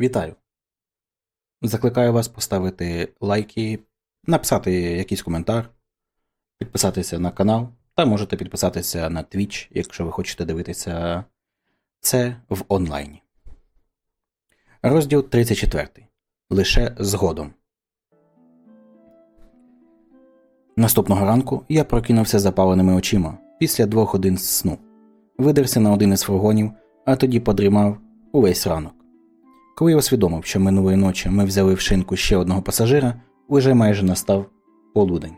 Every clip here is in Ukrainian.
Вітаю! Закликаю вас поставити лайки, написати якийсь коментар, підписатися на канал та можете підписатися на Twitch, якщо ви хочете дивитися це в онлайні. Розділ 34. Лише згодом. Наступного ранку я прокинувся запаленими очима після двох годин сну. Видерся на один із фургонів, а тоді подрімав увесь ранок. Коли я усвідомив, що минулої ночі ми взяли в шинку ще одного пасажира, уже майже настав полудень.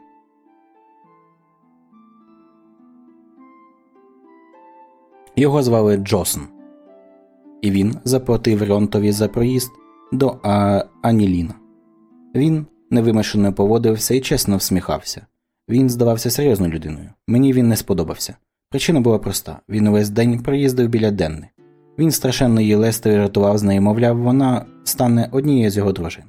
Його звали Джосон, і він заплатив Ронтові за проїзд до а... Аніліна. Він невимушено поводився і чесно всміхався. Він здавався серйозною людиною. Мені він не сподобався. Причина була проста: він увесь день проїздив біля Денни. Він страшенно її лестові рятував з нею, мовляв, вона стане однією з його дружин.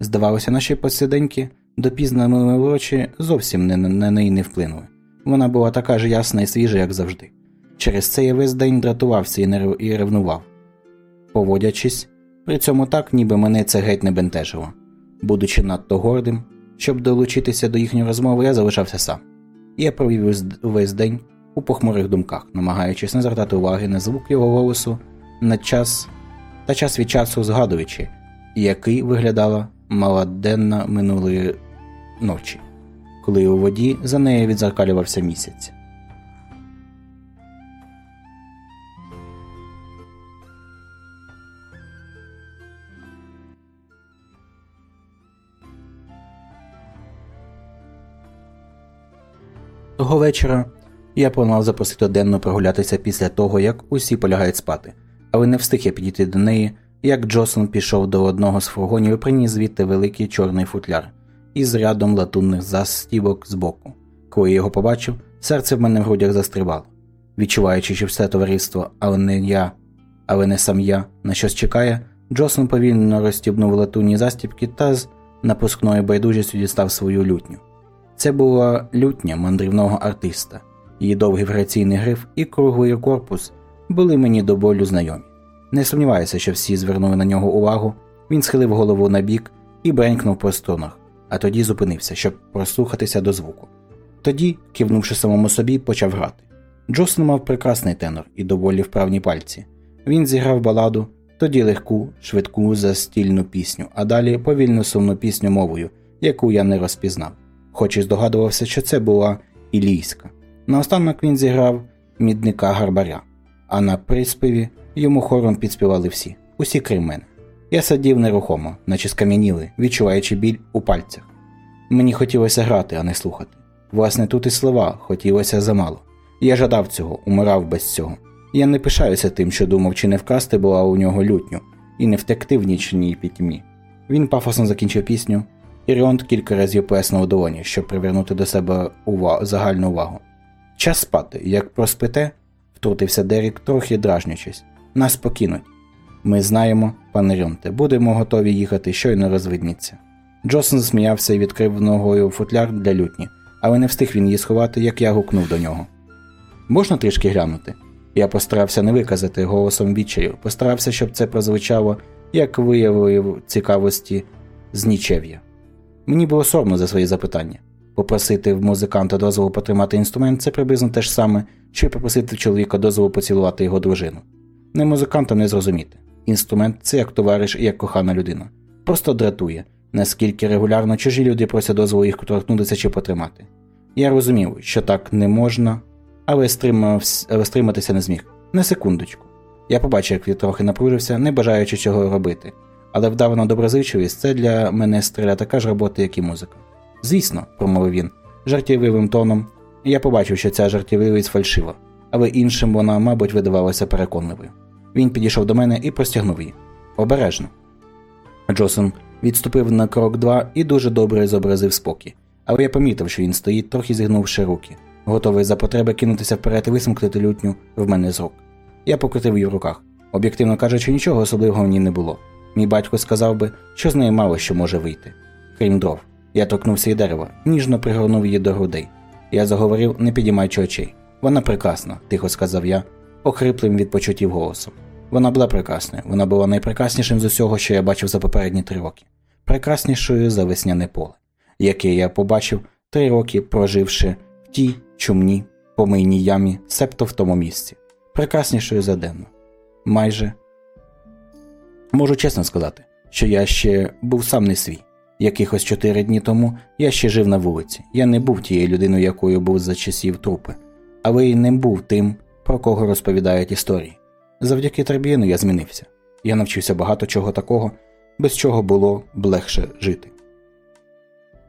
Здавалося, наші посіденьки допізно минулої зовсім не на неї не вплинули. Вона була така ж ясна і свіжа, як завжди. Через це я весь день дратувався і, не і ревнував, поводячись, при цьому так, ніби мене це геть не бентежило. Будучи надто гордим, щоб долучитися до їхньої розмови, я залишався сам. Я провів увесь день у похмурих думках, намагаючись не звертати уваги на звук його голосу на час та час від часу згадуючи, який виглядала маладенна минулої ночі, коли у воді за нею відзеркалювався місяць. Того вечора я планував запросити Денну прогулятися після того, як усі полягають спати, але не встиг я підійти до неї, як Джосон пішов до одного з фургонів і приніс звідти великий чорний футляр із рядом латунних застібок збоку. Коли я його побачив, серце в мене в грудях застрибало. Відчуваючи, що все товариство, але не я, але не сам я, на щось чекає, Джосон повільно розстібнув латунні застібки та з напускною байдужістю дістав свою лютню. Це була лютня мандрівного артиста. Її довгий варіаційний гриф і круглий корпус були мені до болю знайомі. Не сумніваюся, що всі звернули на нього увагу, він схилив голову на бік і бренькнув по струнах, а тоді зупинився, щоб прослухатися до звуку. Тоді, кивнувши самому собі, почав грати. Джосон мав прекрасний тенор і доволі вправні пальці. Він зіграв баладу, тоді легку, швидку застільну пісню, а далі повільну сумну пісню мовою, яку я не розпізнав, хоч і здогадувався, що це була ілійська. Наостанок він зіграв мідника гарбаря, а на приспіві йому хором підспівали всі, усі крім мене. Я сидів нерухомо, наче скам'яніли, відчуваючи біль у пальцях. Мені хотілося грати, а не слухати. Власне, тут і слова хотілося замало. Я жадав цього, умирав без цього. Я не пишаюся тим, що думав, чи не вкрасти була у нього лютню, і не втекти в нічній пітьмі. Він пафосно закінчив пісню, і Ріонт кілька разів плеснув долоні, щоб привернути до себе увагу, загальну увагу. Час спати, як проспите, втрутився Дерік, трохи дражнячись. Нас покинуть. Ми знаємо, пане Рьонте, будемо готові їхати, щойно розвидніться. Джосон засміявся і відкрив ногою футляр для лютні, але не встиг він її сховати, як я гукнув до нього. Можна трішки глянути? Я постарався не виказати голосом відчаю, постарався, щоб це прозвучало, як виявив цікавості з нічев'я. Мені було соромно за свої запитання. Попросити в музиканта дозволу потримати інструмент це приблизно те ж саме, що й попросити чоловіка дозволу поцілувати його дружину. Не музикантам не зрозуміти. Інструмент це як товариш і як кохана людина. Просто дратує, наскільки регулярно чужі люди просять дозволу їх торкнутися чи потримати. Я розумів, що так не можна, але, але стриматися не зміг. На секундочку. Я побачив, як він трохи напружився, не бажаючи чого робити. Але вдавана доброзичливість це для мене стріля така ж робота, як і музика. Звісно, промовив він, жартівливим тоном, я побачив, що ця жартівливість фальшива, але іншим вона, мабуть, видавалася переконливою. Він підійшов до мене і простягнув її. Обережно. Джосон відступив на крок два і дуже добре зобразив спокій, але я помітив, що він стоїть, трохи зігнувши руки, готовий за потреби кинутися вперед і висмкнути лютню в мене з рук. Я покрутив її в руках. Об'єктивно кажучи, нічого особливого в ній не було. Мій батько сказав би, що з неї мало що може вийти, крім дров. Я торкнувся її дерева, ніжно пригорнув її до грудей. Я заговорив, не підіймаючи очей. Вона прекрасна, тихо сказав я, охриплим від почуттів голосом. Вона була прекрасною, вона була найпрекраснішим з усього, що я бачив за попередні три роки, прекраснішою за весняне поле, яке я побачив три роки, проживши в тій чумній помийній ямі, септо в тому місці, прекраснішою за денну. Майже можу чесно сказати, що я ще був сам не свій. Якихось чотири дні тому я ще жив на вулиці. Я не був тією людиною, якою був за часів трупи, але й не був тим, про кого розповідають історії. Завдяки Треб'єну я змінився. Я навчився багато чого такого, без чого було б легше жити.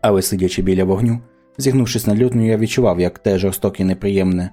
Але сидячи біля вогню, зігнувшись на лютню, я відчував, як те жорстоке неприємне,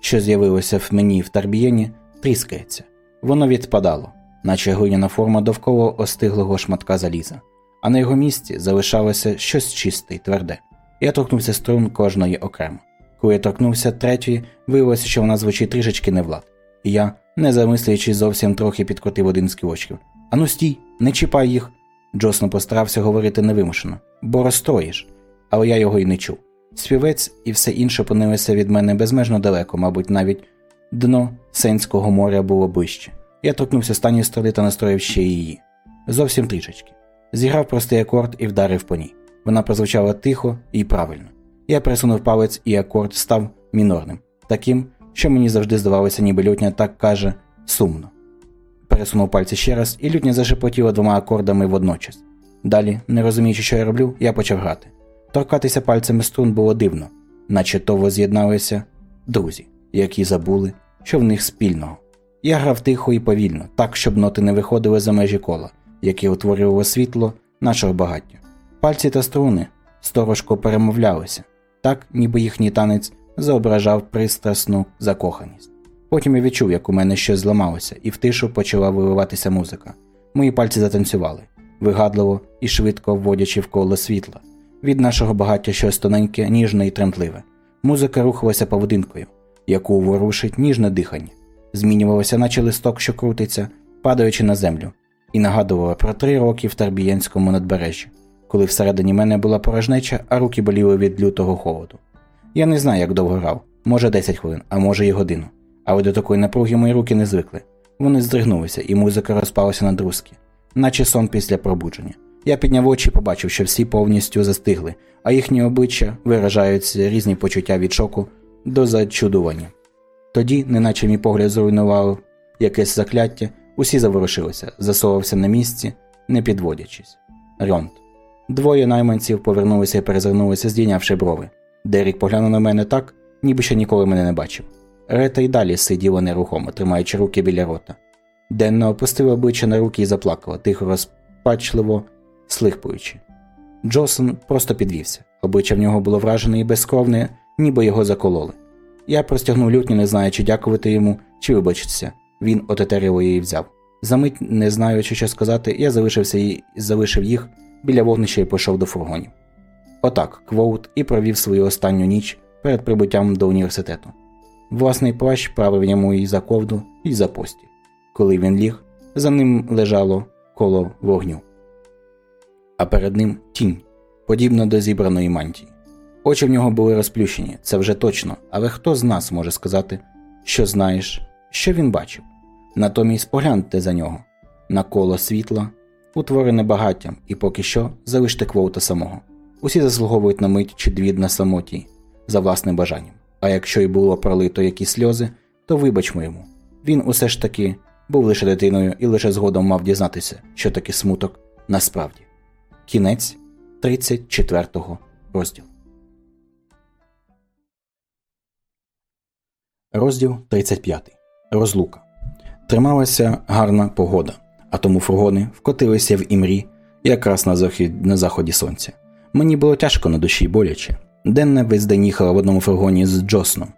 що з'явилося в мені в Тарбієні, тріскається. Воно відпадало, наче глиняна форма довкола остиглого шматка заліза, а на його місці залишалося щось чисте й тверде. Я торкнувся струн кожної окремо. Коли я торкнувся третьої, виявилося, що вона звучить трішечки не влад. І я, не замислюючись, зовсім трохи підкрутив один з кілочків. Ану стій, не чіпай їх. Джосно постарався говорити невимушено, бо розстроїш, але я його й не чув. Співець і все інше опинилося від мене безмежно далеко, мабуть, навіть дно Сенського моря було ближче. Я торкнувся стані сторони та настроїв ще її. Зовсім трішечки. Зіграв простий акорд і вдарив по ній. Вона прозвучала тихо і правильно. Я присунув палець, і акорд став мінорним, таким, що мені завжди здавалося, ніби лютня так каже сумно. Пересунув пальці ще раз, і лютня зашепотіла двома акордами водночас. Далі, не розуміючи, що я роблю, я почав грати. Торкатися пальцями струн було дивно, наче то воз'єдналися друзі, які забули, що в них спільного. Я грав тихо і повільно, так, щоб ноти не виходили за межі кола, яке утворювало світло нашого багаття. Пальці та струни сторожко перемовлялися, так, ніби їхній танець зображав пристрасну закоханість. Потім я відчув, як у мене щось зламалося, і в тишу почала виливатися музика. Мої пальці затанцювали, вигадливо і швидко вводячи в коло світла. Від нашого багаття щось тоненьке, ніжне і тремтливе. Музика рухалася поводинкою, яку ворушить ніжне дихання, змінювалося, наче листок, що крутиться, падаючи на землю, і нагадувала про три роки в Тарбієнському надбережжі, коли всередині мене була порожнеча, а руки боліли від лютого холоду. Я не знаю, як довго грав, може 10 хвилин, а може й годину. Але до такої напруги мої руки не звикли. Вони здригнулися, і музика розпалася на друзки, наче сон після пробудження. Я підняв очі і побачив, що всі повністю застигли, а їхні обличчя виражаються різні почуття від шоку до зачудування. Тоді, неначе мій погляд зруйнував якесь закляття, усі заворушилися, засовався на місці, не підводячись. Рьонт. Двоє найманців повернулися і перезирнулися, здійнявши брови. Дерік поглянув на мене так, ніби ще ніколи мене не бачив. Рета й далі сиділа нерухомо, тримаючи руки біля рота. Денно опустила обличчя на руки і заплакала, тихо розпачливо слихпуючи. Джосон просто підвівся. Обличчя в нього було вражене і безкровне, ніби його закололи. Я простягнув лютню, не знаючи, дякувати йому чи вибачитися. Він отетериво її взяв. Замить, не знаючи, що сказати, я залишився і залишив їх біля вогнища і пішов до фургонів. Отак Квоут і провів свою останню ніч перед прибуттям до університету. Власний плащ правив йому і за ковду, і за пості. Коли він ліг, за ним лежало коло вогню. А перед ним тінь, подібна до зібраної мантії. Очі в нього були розплющені, це вже точно, але хто з нас може сказати, що знаєш, що він бачив? Натомість погляньте за нього на коло світла, утворене багаттям, і поки що залиште квоута самого. Усі заслуговують на мить чи дві на самоті за власним бажанням. А якщо й було пролито якісь сльози, то вибачмо йому. Він усе ж таки був лише дитиною і лише згодом мав дізнатися, що таке смуток насправді. Кінець 34 розділу. Розділ 35. Розлука. Трималася гарна погода, а тому фургони вкотилися в імрі якраз на захід, на заході сонця. Мені було тяжко на душі боляче. Денна весь день їхала в одному фургоні з Джосном,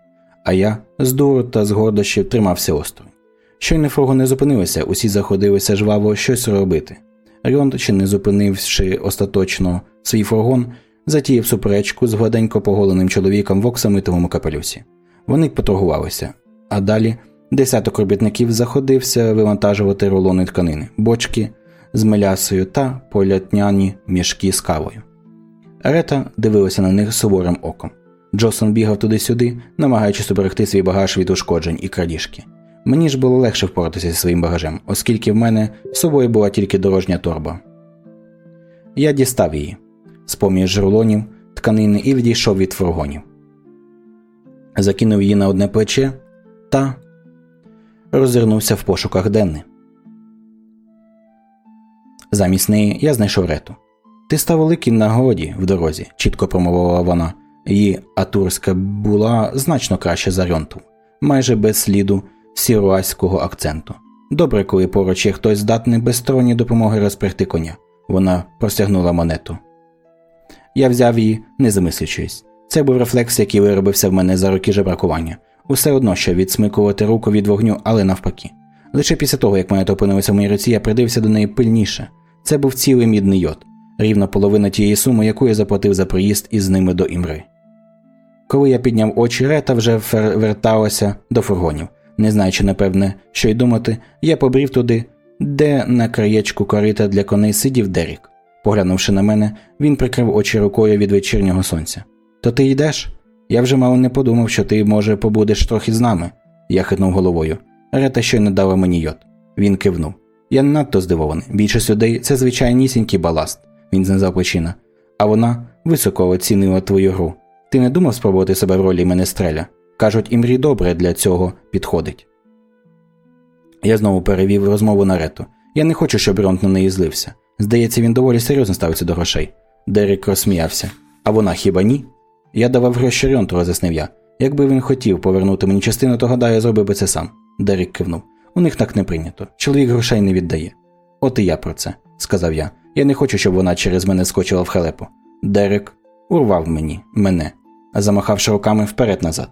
а я з дуру та з гордощів тримався осторонь. Щойно фургони зупинилися, усі заходилися жваво щось робити. Рьонд, чи не зупинивши остаточно свій фургон, затіяв суперечку з гладенько поголеним чоловіком в оксамитовому капелюсі. Вони поторгувалися, а далі десяток робітників заходився вивантажувати рулони тканини, бочки з мелясою та полятняні мішки з кавою. Рета дивилася на них суворим оком. Джосон бігав туди-сюди, намагаючись уберегти свій багаж від ушкоджень і крадіжки. Мені ж було легше впоратися зі своїм багажем, оскільки в мене з собою була тільки дорожня торба. Я дістав її з поміж рулонів тканини і відійшов від фургонів. Закинув її на одне плече та розвернувся в пошуках Денни. Замість неї я знайшов рету. Ти став великий на городі в дорозі, чітко промовила вона. Її атурська була значно краще за Рьонту, майже без сліду сіруаського акценту. Добре, коли поруч є хтось здатний без сторонньої допомоги розпрягти коня. Вона простягнула монету. Я взяв її, не замислюючись. Це був рефлекс, який виробився в мене за роки жебракування. Усе одно що відсмикувати руку від вогню, але навпаки. Лише після того, як монета опинилася в моїй руці, я придивився до неї пильніше. Це був цілий мідний йод, рівно половина тієї суми, яку я заплатив за проїзд із ними до імри. Коли я підняв очі, рета вже верталася до фургонів. Не знаючи, напевне, що й думати, я побрів туди, де на краєчку корита для коней сидів Дерік. Поглянувши на мене, він прикрив очі рукою від вечірнього сонця. То ти йдеш? Я вже мало не подумав, що ти, може, побудеш трохи з нами. Я хитнув головою. Рета щойно дала мені йод. Він кивнув. Я не надто здивований. Більшість людей це звичайнісінький баласт, він знизав плечина. А вона високо оцінила твою гру. Ти не думав спробувати себе в ролі менестреля? Кажуть, імрі добре для цього підходить. Я знову перевів розмову на рету. Я не хочу, щоб Ронт на неї злився. Здається, він доволі серйозно ставиться до грошей. Дерек розсміявся. А вона хіба ні? Я давав гроші Рьонту, роз'яснив я. Якби він хотів повернути мені частину, то гадаю, зробив би це сам. Дерек кивнув. У них так не прийнято. Чоловік грошей не віддає. От і я про це, сказав я. Я не хочу, щоб вона через мене скочила в халепу. Дерек урвав мені, мене, замахавши руками вперед назад.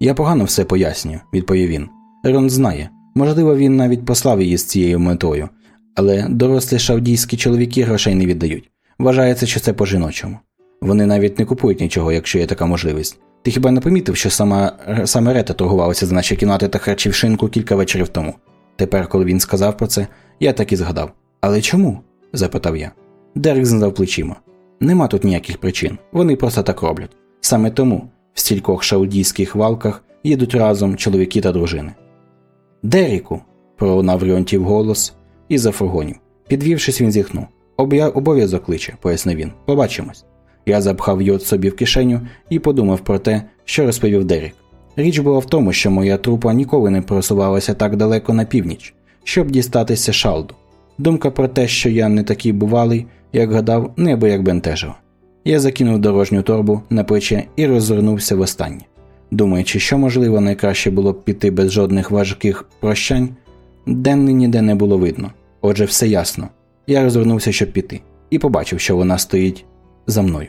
Я погано все пояснюю, відповів він. Рон знає. Можливо, він навіть послав її з цією метою, але дорослі шавдійські чоловіки грошей не віддають. Вважається, що це по жіночому. Вони навіть не купують нічого, якщо є така можливість. Ти хіба не помітив, що сама саме Рета торгувалася за наші кімнати та харчів шинку кілька вечорів тому? Тепер, коли він сказав про це, я так і згадав. Але чому? запитав я. Дерек знизав плечима. Нема тут ніяких причин, вони просто так роблять. Саме тому в стількох шаудійських валках їдуть разом чоловіки та дружини. Деріку. пролунав Рьонтів голос із за фургонів. Підвівшись, він зіхнув. Обов'язок кличе, пояснив він. Побачимось. Я запхав йод собі в кишеню і подумав про те, що розповів Дерік. Річ була в тому, що моя трупа ніколи не просувалася так далеко на північ, щоб дістатися шалду. Думка про те, що я не такий бувалий, як гадав, небо як бентежила. Я закинув дорожню торбу на плече і розвернувся в останнє. Думаючи, що, можливо, найкраще було б піти без жодних важких прощань, денни ніде не було видно. Отже, все ясно. Я розвернувся, щоб піти, і побачив, що вона стоїть за мною.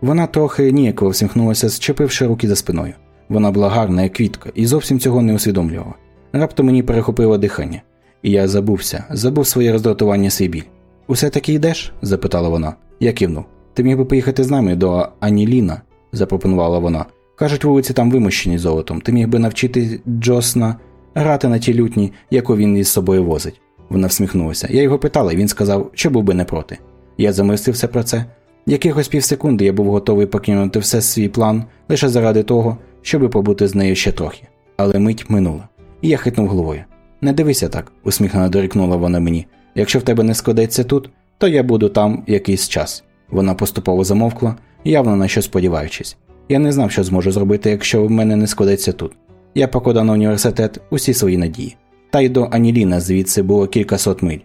Вона трохи ніяково всміхнулася, зчепивши руки за спиною. Вона була гарна, як квітка, і зовсім цього не усвідомлювала. Раптом мені перехопило дихання, і я забувся, забув своє роздратування свій біль. Усе таки йдеш? запитала вона. Я кивнув. Ти міг би поїхати з нами до Аніліна, запропонувала вона. Кажуть, вулиці там вимощені золотом. Ти міг би навчити Джосна грати на ті лютні, яку він із собою возить. Вона всміхнулася. Я його питала, і він сказав, що був би не проти. Я замислився про це. Якихось півсекунди я був готовий покинути все свій план лише заради того, щоби побути з нею ще трохи. Але мить минула. І я хитнув головою. Не дивися так, усміхнено дорікнула вона мені. Якщо в тебе не складеться тут, то я буду там якийсь час. Вона поступово замовкла, явно на що сподіваючись. Я не знав, що зможу зробити, якщо в мене не складеться тут. Я покладав на університет усі свої надії. Та й до Аніліна звідси було кілька сот миль.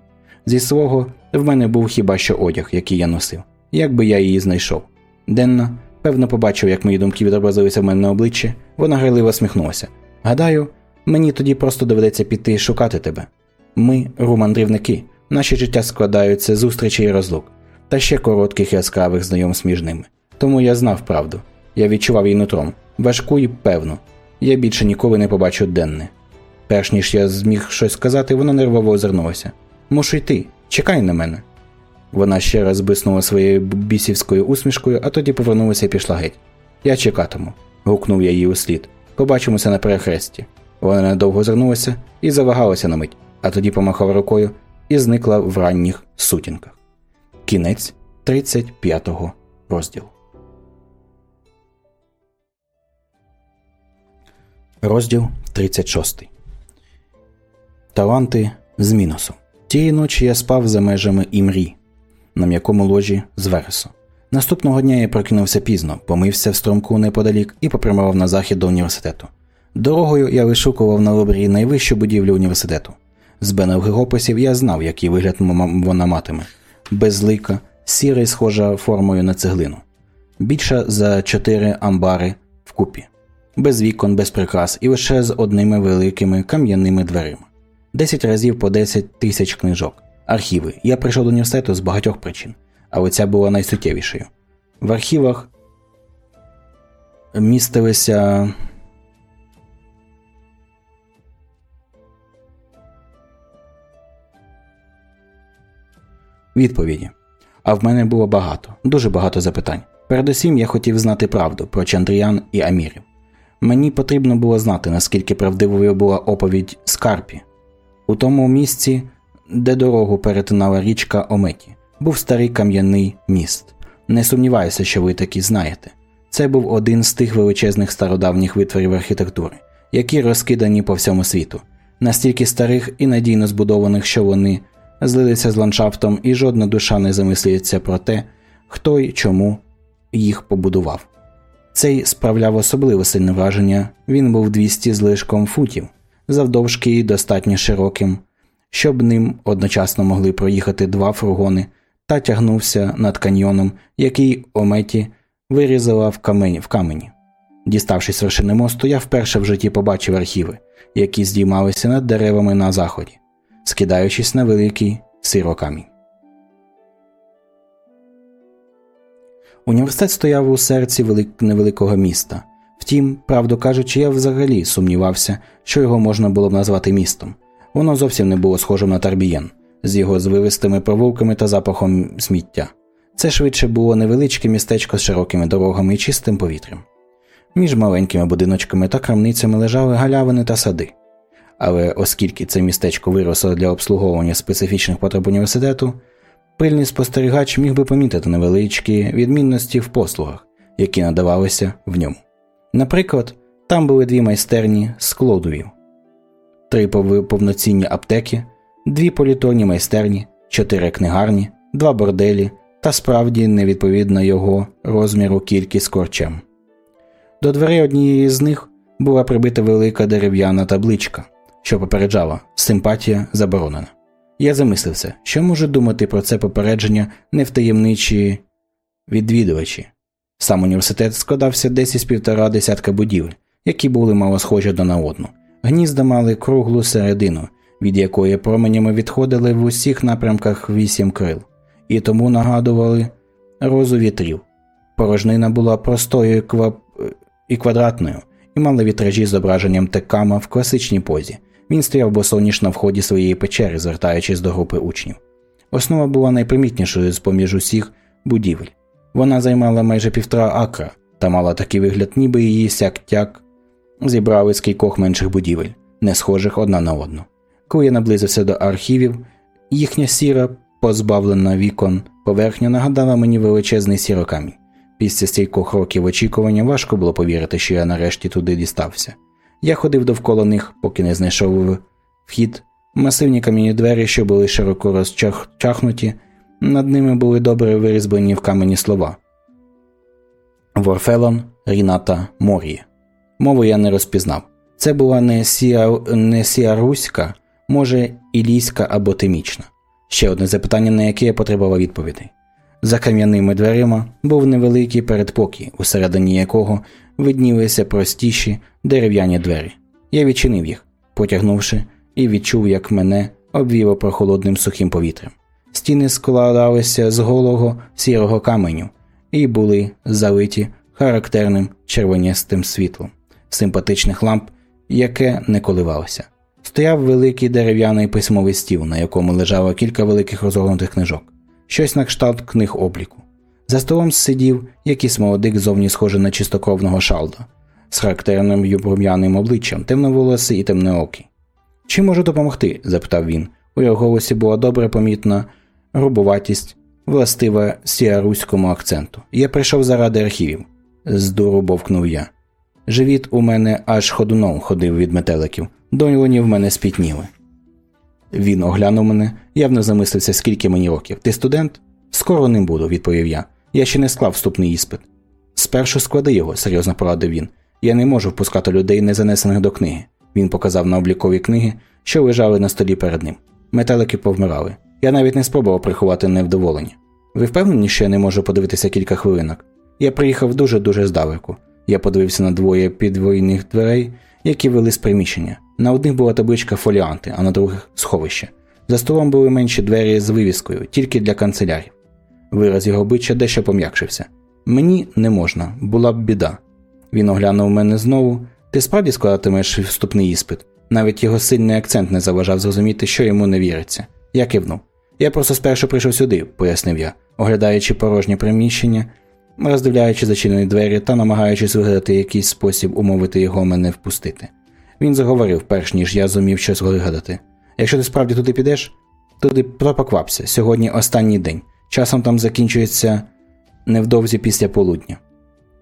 Зі свого в мене був хіба що одяг, який я носив. Як би я її знайшов. Денна, певно, побачив, як мої думки відобразилися в мене на обличчі, вона грайливо сміхнулася. Гадаю, мені тоді просто доведеться піти і шукати тебе. Ми, ру-мандрівники, наші життя складаються з зустрічей і розлук, та ще коротких яскравих знайомств між ними. Тому я знав правду. Я відчував її нутром, важку і певну. Я більше ніколи не побачу денне. Перш ніж я зміг щось сказати, вона нервово озирнулася. Мушу йти, чекай на мене. Вона ще раз биснула своєю бісівською усмішкою, а тоді повернулася і пішла геть. Я чекатиму, гукнув я її услід. Побачимося на перехресті. Вона недовго озирнулася і завагалася на мить, а тоді помахала рукою і зникла в ранніх сутінках. Кінець 35-го розділу. Розділ 36. Таланти з мінусом. Тієї ночі я спав за межами імрі на м'якому ложі з вересу. Наступного дня я прокинувся пізно, помився в струмку неподалік і попрямував на захід до університету. Дорогою я вишукував на обрії найвищу будівлю університету. З бенових я знав, який вигляд вона матиме безлика, сіра й схожа формою на цеглину, більша за чотири амбари вкупі без вікон, без прикрас і лише з одними великими кам'яними дверима. Десять разів по десять тисяч книжок, архіви. Я прийшов до університету з багатьох причин, але ця була найсуттєвішою. В архівах містилися. Відповіді. А в мене було багато, дуже багато запитань. Передусім я хотів знати правду про Чандріян і Амірів. Мені потрібно було знати, наскільки правдивою була оповідь Скарпі. У тому місці, де дорогу перетинала річка Ометі, був старий кам'яний міст. Не сумніваюся, що ви такі знаєте. Це був один з тих величезних стародавніх витворів архітектури, які розкидані по всьому світу, настільки старих і надійно збудованих, що вони злилися з ландшафтом, і жодна душа не замислюється про те, хто й чому їх побудував. Цей справляв особливо сильне враження, він був 200 з лишком футів, завдовжки достатньо широким, щоб ним одночасно могли проїхати два фургони, та тягнувся над каньйоном, який ометі вирізала в камені. в камені. Діставшись вершини мосту, я вперше в житті побачив архіви, які здіймалися над деревами на заході, скидаючись на великий сирокамінь. Університет стояв у серці велик... невеликого міста. Втім, правду кажучи, я взагалі сумнівався, що його можна було б назвати містом. Воно зовсім не було схожим на Тарбієн, з його звивистими провулками та запахом сміття. Це швидше було невеличке містечко з широкими дорогами і чистим повітрям. Між маленькими будиночками та крамницями лежали галявини та сади. Але оскільки це містечко виросло для обслуговування специфічних потреб університету, Пильний спостерігач міг би помітити невеличкі відмінності в послугах, які надавалися в ньому. Наприклад, там були дві майстерні складовів, три повноцінні аптеки, дві політорні майстерні, чотири книгарні, два борделі та справді невідповідна його розміру кількість корчем. До дверей однієї з них була прибита велика дерев'яна табличка, що попереджала симпатія заборонена. Я замислився, що можуть думати про це попередження невтаємничі відвідувачі. Сам університет складався десь із півтора десятка будівель, які були мало схожі до на одну. Гнізда мали круглу середину, від якої променями відходили в усіх напрямках вісім крил, і тому нагадували розу вітрів. Порожнина була простою і квадратною, і мала вітражі з зображенням текама в класичній позі, він стояв босоніж на вході своєї печери, звертаючись до групи учнів. Основа була найпримітнішою з поміж усіх будівель. Вона займала майже півтора акра та мала такий вигляд, ніби її сяк-тяк зібрали з кількох менших будівель, не схожих одна на одну. Коли я наблизився до архівів, їхня сіра, позбавлена вікон, поверхня нагадала мені величезний сірокамінь. Після стількох років очікування важко було повірити, що я нарешті туди дістався. Я ходив довкола них, поки не знайшов вхід, масивні кам'яні двері, що були широко розчахнуті, над ними були добре вирізблені в камені слова Ворфелон, Ріната, Мор'є. Мову я не розпізнав. Це була не, сіа... не сіаруська, може, ілійська або темічна. Ще одне запитання, на яке я потребував відповідей. За кам'яними дверима був невеликий передпокій, усередині якого виднілися простіші дерев'яні двері. Я відчинив їх, потягнувши, і відчув, як мене обвіло прохолодним сухим повітрям. Стіни складалися з голого сірого каменю і були залиті характерним червоністим світлом, симпатичних ламп, яке не коливалося. Стояв великий дерев'яний письмовий стіл, на якому лежало кілька великих розгорнутих книжок, щось на кшталт книг обліку. За столом сидів якийсь молодик зовні схожий на чистокровного шалда, з характерним юбрум'яним обличчям, темноволосий і темноокий. Чи можу допомогти? запитав він. У його голосі була добре помітна грубуватість, властива сіаруському акценту. Я прийшов заради архівів, здуру бовкнув я. Живіт у мене аж ходуном ходив від метеликів, долоні в мене спітніли. Він оглянув мене, явно замислився, скільки мені років. Ти студент? Скоро ним буду, відповів я. Я ще не склав вступний іспит. Спершу склади його, серйозно порадив він. Я не можу впускати людей, не занесених до книги. Він показав на облікові книги, що лежали на столі перед ним. Метелики повмирали. Я навіть не спробував приховати невдоволення. Ви впевнені, що я не можу подивитися кілька хвилинок? Я приїхав дуже-дуже здалеку. Я подивився на двоє підвойних дверей, які вели з приміщення. На одних була табличка фоліанти, а на других сховище. За столом були менші двері з вивіскою, тільки для канцелярів. Вираз його обличчя дещо пом'якшився. Мені не можна, була б біда. Він оглянув мене знову. Ти справді складатимеш вступний іспит? Навіть його сильний акцент не заважав зрозуміти, що йому не віриться. Я кивнув. Я просто спершу прийшов сюди, пояснив я, оглядаючи порожнє приміщення, роздивляючи зачинені двері та намагаючись вигадати якийсь спосіб умовити його мене впустити. Він заговорив, перш ніж я зумів щось вигадати. Якщо ти справді туди підеш, туди пропоквапся. Сьогодні останній день. Часом там закінчується невдовзі після полудня.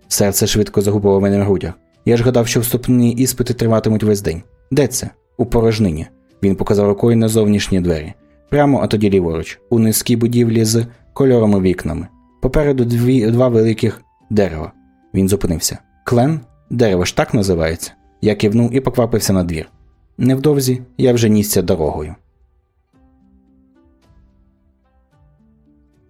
Серце швидко загубило мене в грудях. Я ж гадав, що вступні іспити триватимуть весь день. Де це? У порожнині. Він показав рукою на зовнішні двері. Прямо, а тоді ліворуч, у низькій будівлі з кольоровими вікнами. Попереду дві, два великих дерева. Він зупинився. Клен? Дерево ж так називається. Я кивнув і поквапився на двір. Невдовзі я вже нісся дорогою.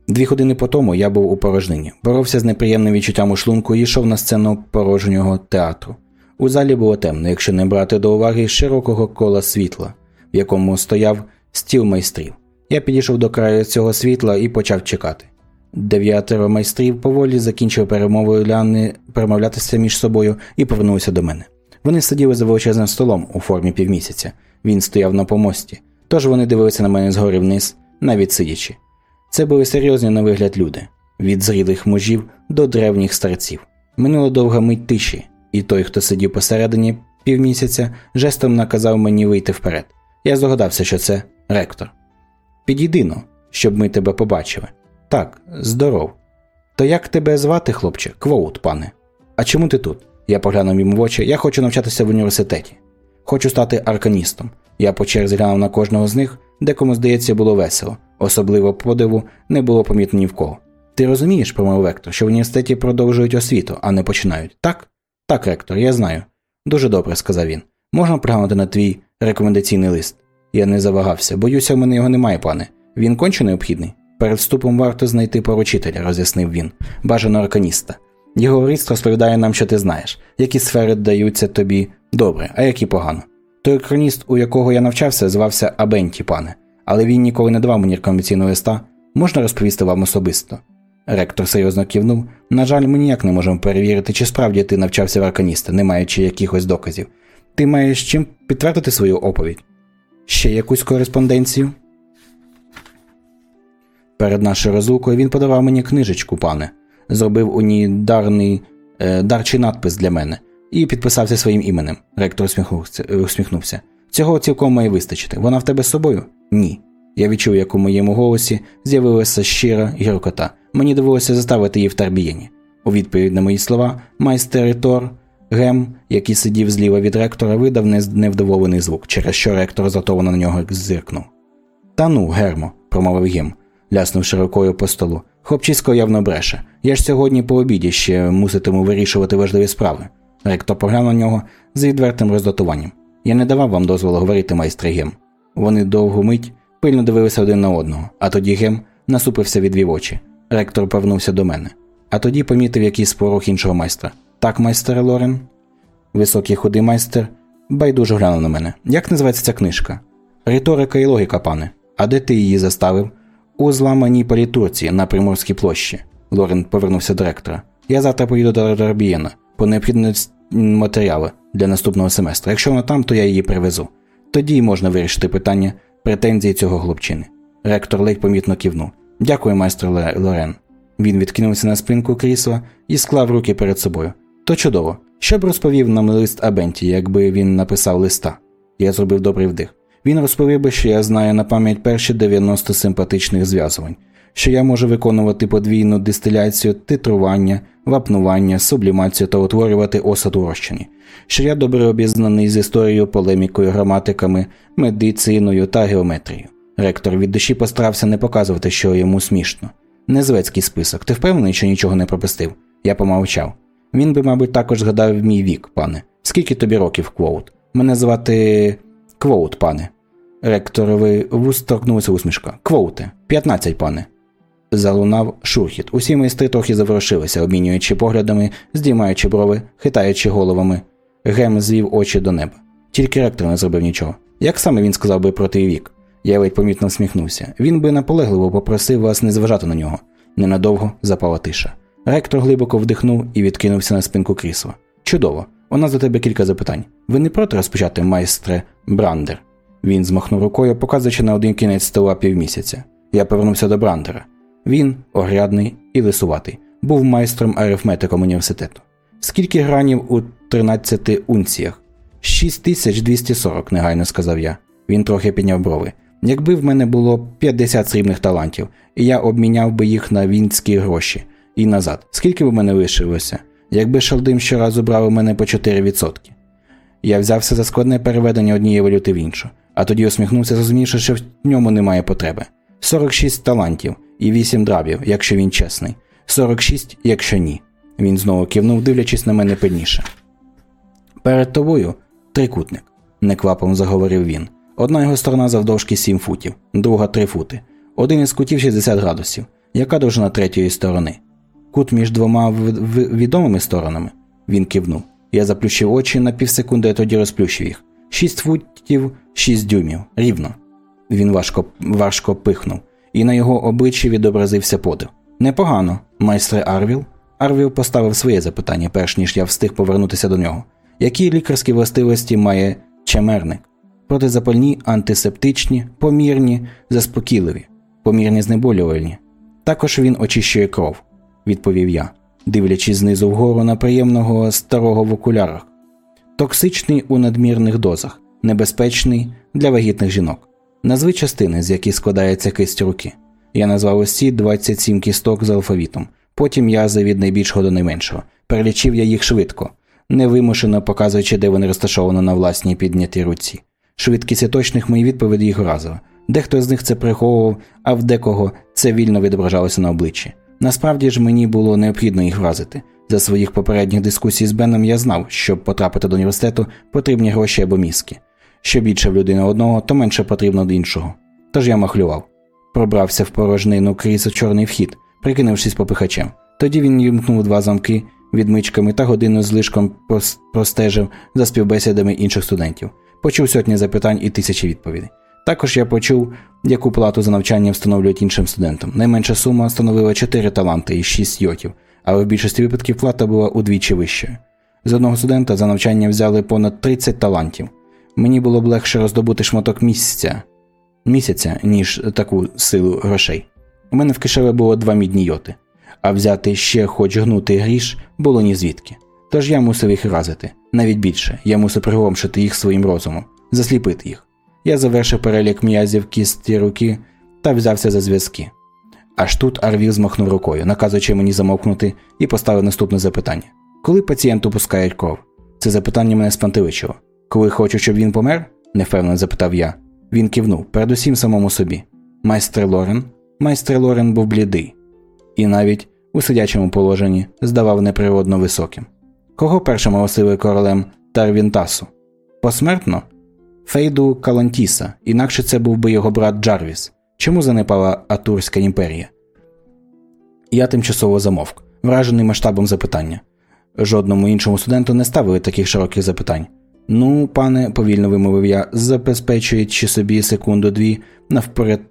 Дві години по тому я був у порожнині, боровся з неприємним відчуттям у шлунку і йшов на сцену порожнього театру. У залі було темно, якщо не брати до уваги широкого кола світла, в якому стояв стіл майстрів. Я підійшов до краю цього світла і почав чекати. Дев'ятеро майстрів поволі закінчили перемовляни перемовлятися між собою і повернулися до мене. Вони сиділи за величезним столом у формі півмісяця. Він стояв на помості, тож вони дивилися на мене згори вниз, навіть сидячи. Це були серйозні на вигляд люди від зрілих мужів до древніх старців. Минула довга мить тиші, і той, хто сидів посередині півмісяця, жестом наказав мені вийти вперед. Я здогадався, що це ректор. Підійди но, щоб ми тебе побачили. Так, здоров. То як тебе звати, хлопче? Квоут, пане. А чому ти тут? Я поглянув йому в очі. Я хочу навчатися в університеті. Хочу стати арканістом. Я по черзі глянув на кожного з них, декому, здається, було весело, особливо подиву не було помітно ні в кого. Ти розумієш, промовив Вектор, що в університеті продовжують освіту, а не починають, так? Так, ректор, я знаю. Дуже добре, сказав він. Можна приглянути на твій рекомендаційний лист? Я не завагався. Боюся, в мене його немає, пане. Він конче необхідний. Перед вступом варто знайти поручителя, роз'яснив він, бажано арканіста. Його юрист розповідає нам, що ти знаєш, які сфери даються тобі добре, а які погано. Той арканіст, у якого я навчався, звався Абенті, пане, але він ніколи не давав мені рекомендаційного листа. Можна розповісти вам особисто? Ректор серйозно кивнув. На жаль, ми ніяк не можемо перевірити, чи справді ти навчався в арканіста, не маючи якихось доказів. Ти маєш чим підтвердити свою оповідь? Ще якусь кореспонденцію? Перед нашою розлукою він подавав мені книжечку, пане, зробив у ній дарний, е, дарчий надпис для мене і підписався своїм іменем. Ректор усміхнувся. Цього цілком має вистачити. Вона в тебе з собою? Ні. Я відчув, як у моєму голосі з'явилася щира гіркота. Мені довелося заставити її в тарбієні. У відповідь на мої слова, майстер Тор Гем, який сидів зліва від ректора, видав невдоволений звук, через що ректор затовано на нього зиркнув. Та ну, Гермо, промовив Гем, ляснувши рукою по столу. Хлопчисько явно бреше. Я ж сьогодні по обіді ще муситиму вирішувати важливі справи. Ректор поглянув на нього з відвертим роздатуванням. Я не давав вам дозволу говорити, майстре Гем. Вони довгу мить пильно дивилися один на одного, а тоді Гем насупився відвів очі. Ректор повернувся до мене, а тоді помітив якийсь спорух іншого майстра. Так, майстер Лорен? Високий худий майстер байдуже глянув на мене. Як називається ця книжка? Риторика і логіка, пане. А де ти її заставив? У зламаній політурці на Приморській площі. Лорен повернувся до ректора. Я завтра поїду до Дарбієна по необхідні матеріали для наступного семестру. Якщо вона там, то я її привезу. Тоді можна вирішити питання претензії цього хлопчини. Ректор ледь помітно кивнув. Дякую, майстер Лорен. Він відкинувся на спинку крісла і склав руки перед собою. То чудово. Що б розповів нам лист Абенті, якби він написав листа? Я зробив добрий вдих. Він розповів би, що я знаю на пам'ять перші 90 симпатичних зв'язувань, що я можу виконувати подвійну дистиляцію, титрування, вапнування, сублімацію та утворювати осад у розчині, що я добре обізнаний з історією, полемікою, граматиками, медициною та геометрією. Ректор від душі постарався не показувати, що йому смішно. Незвецький список. Ти впевнений, що нічого не пропустив? Я помовчав. Він би, мабуть, також згадав мій вік, пане. Скільки тобі років, Квоут? Мене звати Квоут, пане. Ректоровий вуст торкнулася усмішка. Квоуте, 15, пане. Залунав шурхіт. Усі майстри трохи заворушилися, обмінюючи поглядами, здіймаючи брови, хитаючи головами. Гем звів очі до неба. Тільки ректор не зробив нічого. Як саме він сказав би про твій вік? Я ледь помітно всміхнувся. Він би наполегливо попросив вас не зважати на нього. Ненадовго запала тиша. Ректор глибоко вдихнув і відкинувся на спинку крісла. Чудово! У нас до тебе кілька запитань. Ви не проти розпочати майстре Брандер? Він змахнув рукою, показуючи на один кінець стола півмісяця. Я повернувся до Брандера. Він, огрядний і лисуватий, був майстром арифметиком університету. Скільки гранів у 13 унціях? 6240, негайно сказав я. Він трохи підняв брови. Якби в мене було 50 срібних талантів, і я обміняв би їх на вінські гроші і назад, скільки б у мене лишилося, якби Шалдим щоразу брав у мене по 4%. Я взявся за складне переведення однієї валюти в іншу, а тоді усміхнувся, зрозумівши, що в ньому немає потреби. 46 талантів і 8 драбів, якщо він чесний, 46, якщо ні. Він знову кивнув, дивлячись на мене пильніше. Перед тобою трикутник, неквапом заговорив він. Одна його сторона завдовжки 7 футів, друга 3 фути. Один із кутів 60 градусів. Яка довжина третьої сторони? Кут між двома відомими сторонами. Він кивнув. Я заплющив очі на півсекунди, а тоді розплющив їх. Шість футів, шість дюймів. Рівно. Він важко важко пихнув, і на його обличчі відобразився подив. Непогано, майстре Арвіл. Арвіл поставив своє запитання, перш ніж я встиг повернутися до нього. Які лікарські властивості має чемерник? Протизапальні, антисептичні, помірні, заспокійливі, помірні знеболювальні. Також він очищує кров, відповів я, дивлячись знизу вгору на приємного старого в окулярах. Токсичний у надмірних дозах, небезпечний для вагітних жінок. Назви частини, з яких складається кисть руки. Я назвав усі 27 кісток з алфавітом, потім язи від найбільшого до найменшого. Перелічив я їх швидко, невимушено показуючи, де вони розташовані на власній піднятій руці. Швидкість і точних мої відповіді їх разова. Дехто з них це приховував, а в декого це вільно відображалося на обличчі. Насправді ж мені було необхідно їх вразити. За своїх попередніх дискусій з Беном я знав, щоб потрапити до університету, потрібні гроші або мізки. Що більше в людини одного, то менше потрібно до іншого. Тож я махлював. Пробрався в порожнину крізь чорний вхід, прикинувшись попихачем. Тоді він вімкнув два замки відмичками та годину з лишком простежив за співбесідами інших студентів. Почув сотні запитань і тисячі відповідей. Також я почув, яку плату за навчання встановлюють іншим студентам. Найменша сума становила 4 таланти і 6 йотів, але в більшості випадків плата була удвічі вищою. З одного студента за навчання взяли понад 30 талантів. Мені було б легше роздобути шматок місяця, місяця, ніж таку силу грошей. У мене в кишеві було два мідні йоти, а взяти ще хоч гнутий гріш було ні звідки. Тож я мусив їх разити, навіть більше, я мусив приголомшити їх своїм розумом, засліпити їх. Я завершив перелік м'язів кісті руки та взявся за зв'язки. Аж тут Арвіл змахнув рукою, наказуючи мені замовкнути, і поставив наступне запитання: Коли пацієнту пускають кров? Це запитання мене спантеличило. Коли хочу, щоб він помер? невпевнено запитав я. Він кивнув, передусім самому собі. Майстер Лорен. Майстер Лорен був блідий, і навіть у сидячому положенні здавав неприродно високим. Кого першим оголосили королем Тарвінтасу? Посмертно? Фейду Калантіса, інакше це був би його брат Джарвіс. Чому занепала Атурська імперія? Я тимчасово замовк, вражений масштабом запитання. Жодному іншому студенту не ставили таких широких запитань. Ну, пане, повільно вимовив я, забезпечуючи собі секунду-дві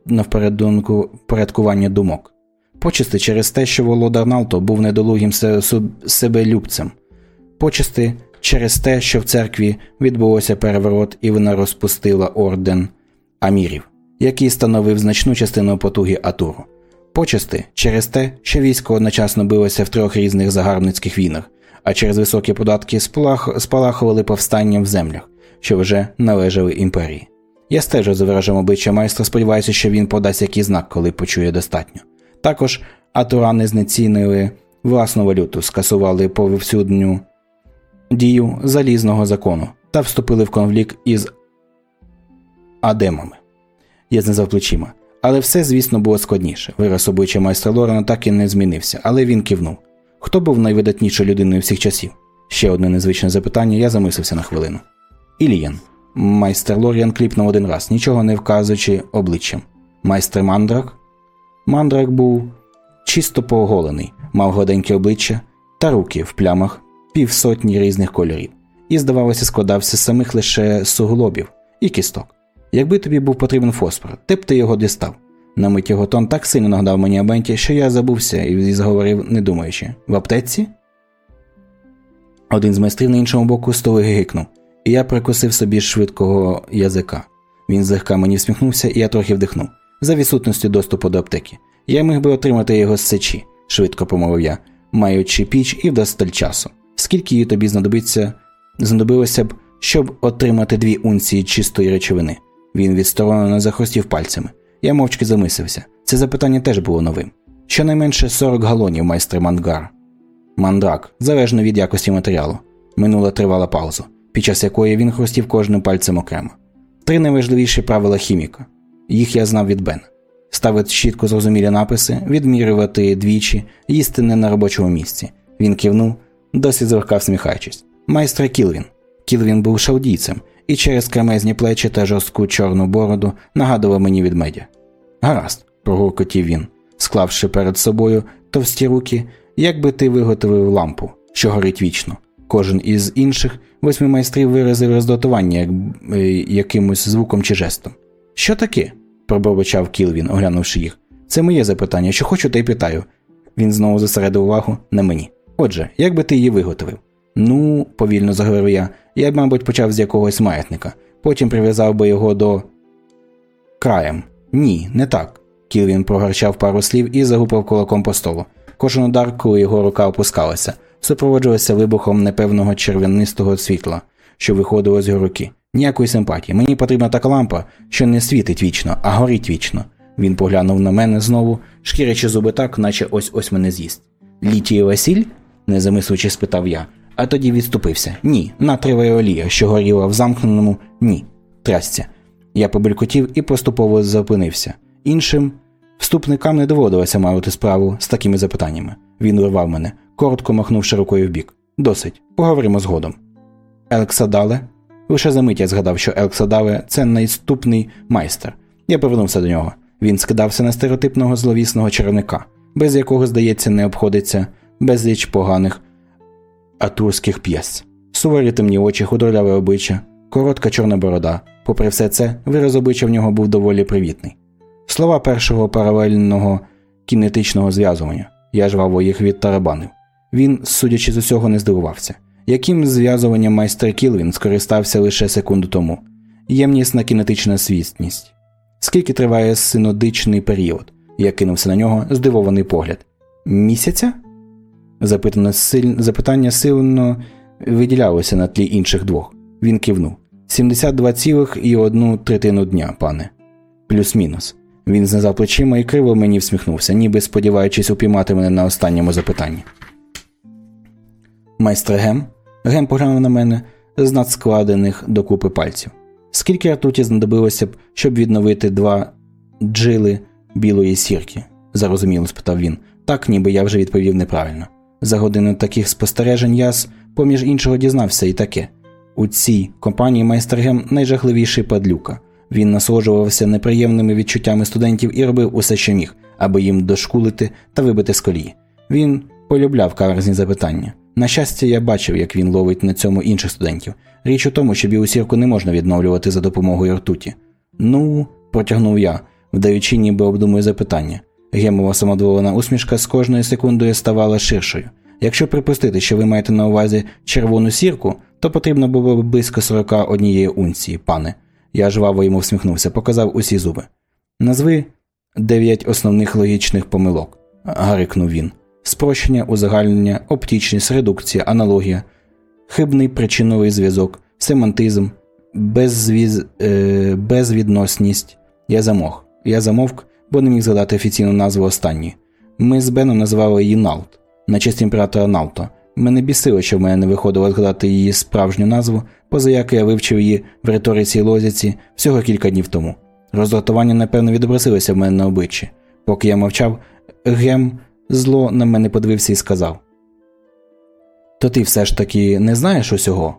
на впорядкування думок. Почисти через те, що володар Налто був недолугим себелюбцем. Почисти через те, що в церкві відбулося переворот і вона розпустила орден Амірів, який становив значну частину потуги Атуру. Почасти через те, що військо одночасно билося в трьох різних загарбницьких війнах, а через високі податки спалах... спалахували повстанням в землях, що вже належали імперії. Я стежу за виражем обличчя майстра, сподіваюся, що він подасть який знак, коли почує достатньо. Також атурани знецінили власну валюту, скасували повсюдню дію залізного закону та вступили в конфлікт із адемами. Я знизав плечима. Але все, звісно, було складніше. Вираз обличчя майстра Лорена так і не змінився, але він кивнув. Хто був найвидатнішою людиною всіх часів? Ще одне незвичне запитання, я замислився на хвилину. Ілієн. Майстер Лоріан кліпнув один раз, нічого не вказуючи обличчям. Майстер Мандрак? Мандрак був чисто пооголений, мав гладеньке обличчя та руки в плямах півсотні різних кольорів, і, здавалося, складався з самих лише суглобів і кісток. Якби тобі був потрібен фосфор, ти б ти його дістав. На мить його тон так сильно нагадав мені Абенті, що я забувся і заговорив, не думаючи. В аптеці? Один з майстрів на іншому боку столи гикнув, і я прикусив собі швидкого язика. Він злегка мені всміхнувся, і я трохи вдихнув. За відсутністю доступу до аптеки. Я міг би отримати його з сечі, швидко помовив я, маючи піч і вдосталь часу. Скільки її тобі знадобиться, знадобилося б, щоб отримати дві унції чистої речовини? Він відсторонено захрустів пальцями. Я мовчки замислився. Це запитання теж було новим. Щонайменше 40 галонів, майстер Мангар. Мандрак, залежно від якості матеріалу. Минула тривала пауза, під час якої він хрустів кожним пальцем окремо. Три найважливіші правила хіміка. Їх я знав від Бена. Ставити чітко зрозумілі написи, відмірювати двічі, їсти не на робочому місці. Він кивнув, досить злегка всміхаючись. Майстер Кілвін. Кілвін був шаудійцем, і через кремезні плечі та жорстку чорну бороду нагадував мені від медя. Гаразд, прогуркотів він, склавши перед собою товсті руки, як би ти виготовив лампу, що горить вічно. Кожен із інших восьми майстрів виразив роздотування як, е, якимось звуком чи жестом. Що таке? проборчав Кілвін, оглянувши їх. Це моє запитання, що хочу, та й питаю. Він знову зосередив увагу на мені. Отже, як би ти її виготовив? Ну, повільно заговорив я, я б, мабуть, почав з якогось маятника, потім прив'язав би його до. краєм. Ні, не так. Кілвін прогарчав пару слів і загупав кулаком по столу. Кожен удар, коли його рука опускалася, супроводжувався вибухом непевного черв'янистого світла, що виходило з його руки. Ніякої симпатії. Мені потрібна така лампа, що не світить вічно, а горить вічно. Він поглянув на мене знову, шкірячи зуби так, наче ось ось мене з'їсть. Літієва сіль? Не замислюючи, спитав я а тоді відступився. Ні, натриєва олія, що горіла в замкненому, ні. Трясця. Я побелькотів і поступово зупинився. Іншим вступникам не доводилося мати справу з такими запитаннями. Він урвав мене, коротко махнувши рукою вбік. Досить, поговоримо згодом. Елксадале? Лише за мить я згадав, що Елксадале це найступний майстер. Я повернувся до нього. Він скидався на стереотипного зловісного чарівника, без якого, здається, не обходиться безліч поганих атурських п'єс. Суворі темні очі, худорляве обличчя, коротка чорна борода. Попри все це, вираз обличчя в нього був доволі привітний. Слова першого паралельного кінетичного зв'язування. Я жваво їх від тарабанив. Він, судячи з усього, не здивувався. Яким зв'язуванням майстер Кілвін скористався лише секунду тому. Ємнісна кінетична свістність. Скільки триває синодичний період? Я кинувся на нього здивований погляд. Місяця? Запитання, силь... Запитання сильно виділялося на тлі інших двох. Він кивнув. 72,1 третину дня, пане. Плюс-мінус. Він знизав плечима і криво мені всміхнувся, ніби сподіваючись упіймати мене на останньому запитанні. Майстер Гем? Гем поглянув на мене з надскладених докупи пальців. Скільки ртуті знадобилося б, щоб відновити два джили білої сірки? зарозуміло спитав він, так ніби я вже відповів неправильно. За годину таких спостережень я, поміж іншого, дізнався і таке. У цій компанії майстергем найжахливіший падлюка. Він насолоджувався неприємними відчуттями студентів і робив усе, що міг, аби їм дошкулити та вибити з колії. Він полюбляв каверзні запитання. На щастя, я бачив, як він ловить на цьому інших студентів. Річ у тому, що білосірку не можна відновлювати за допомогою ртуті. Ну, протягнув я, вдаючи, ніби обдумую запитання. Гемова самодоволена усмішка з кожною секундою ставала ширшою. Якщо припустити, що ви маєте на увазі червону сірку, то потрібно було б близько 41 унції, пане. Я жваво йому всміхнувся, показав усі зуби. Назви дев'ять основних логічних помилок, гарикнув він. Спрощення, узагальнення, оптічність, редукція, аналогія, хибний причиновий зв'язок, семантизм, беззвіз... е... безвідносність. Я замовк. Я замовк, бо не міг згадати офіційну назву останньої. Ми з Беном називали її Налт, на честь імператора Налто. Мене бісило, що в мене не виходило згадати її справжню назву, поза як я вивчив її в риториці і лозіці всього кілька днів тому. Роздратування, напевно, відобразилося в мене на обличчі. Поки я мовчав, Гем зло на мене подивився і сказав: То ти все ж таки не знаєш усього?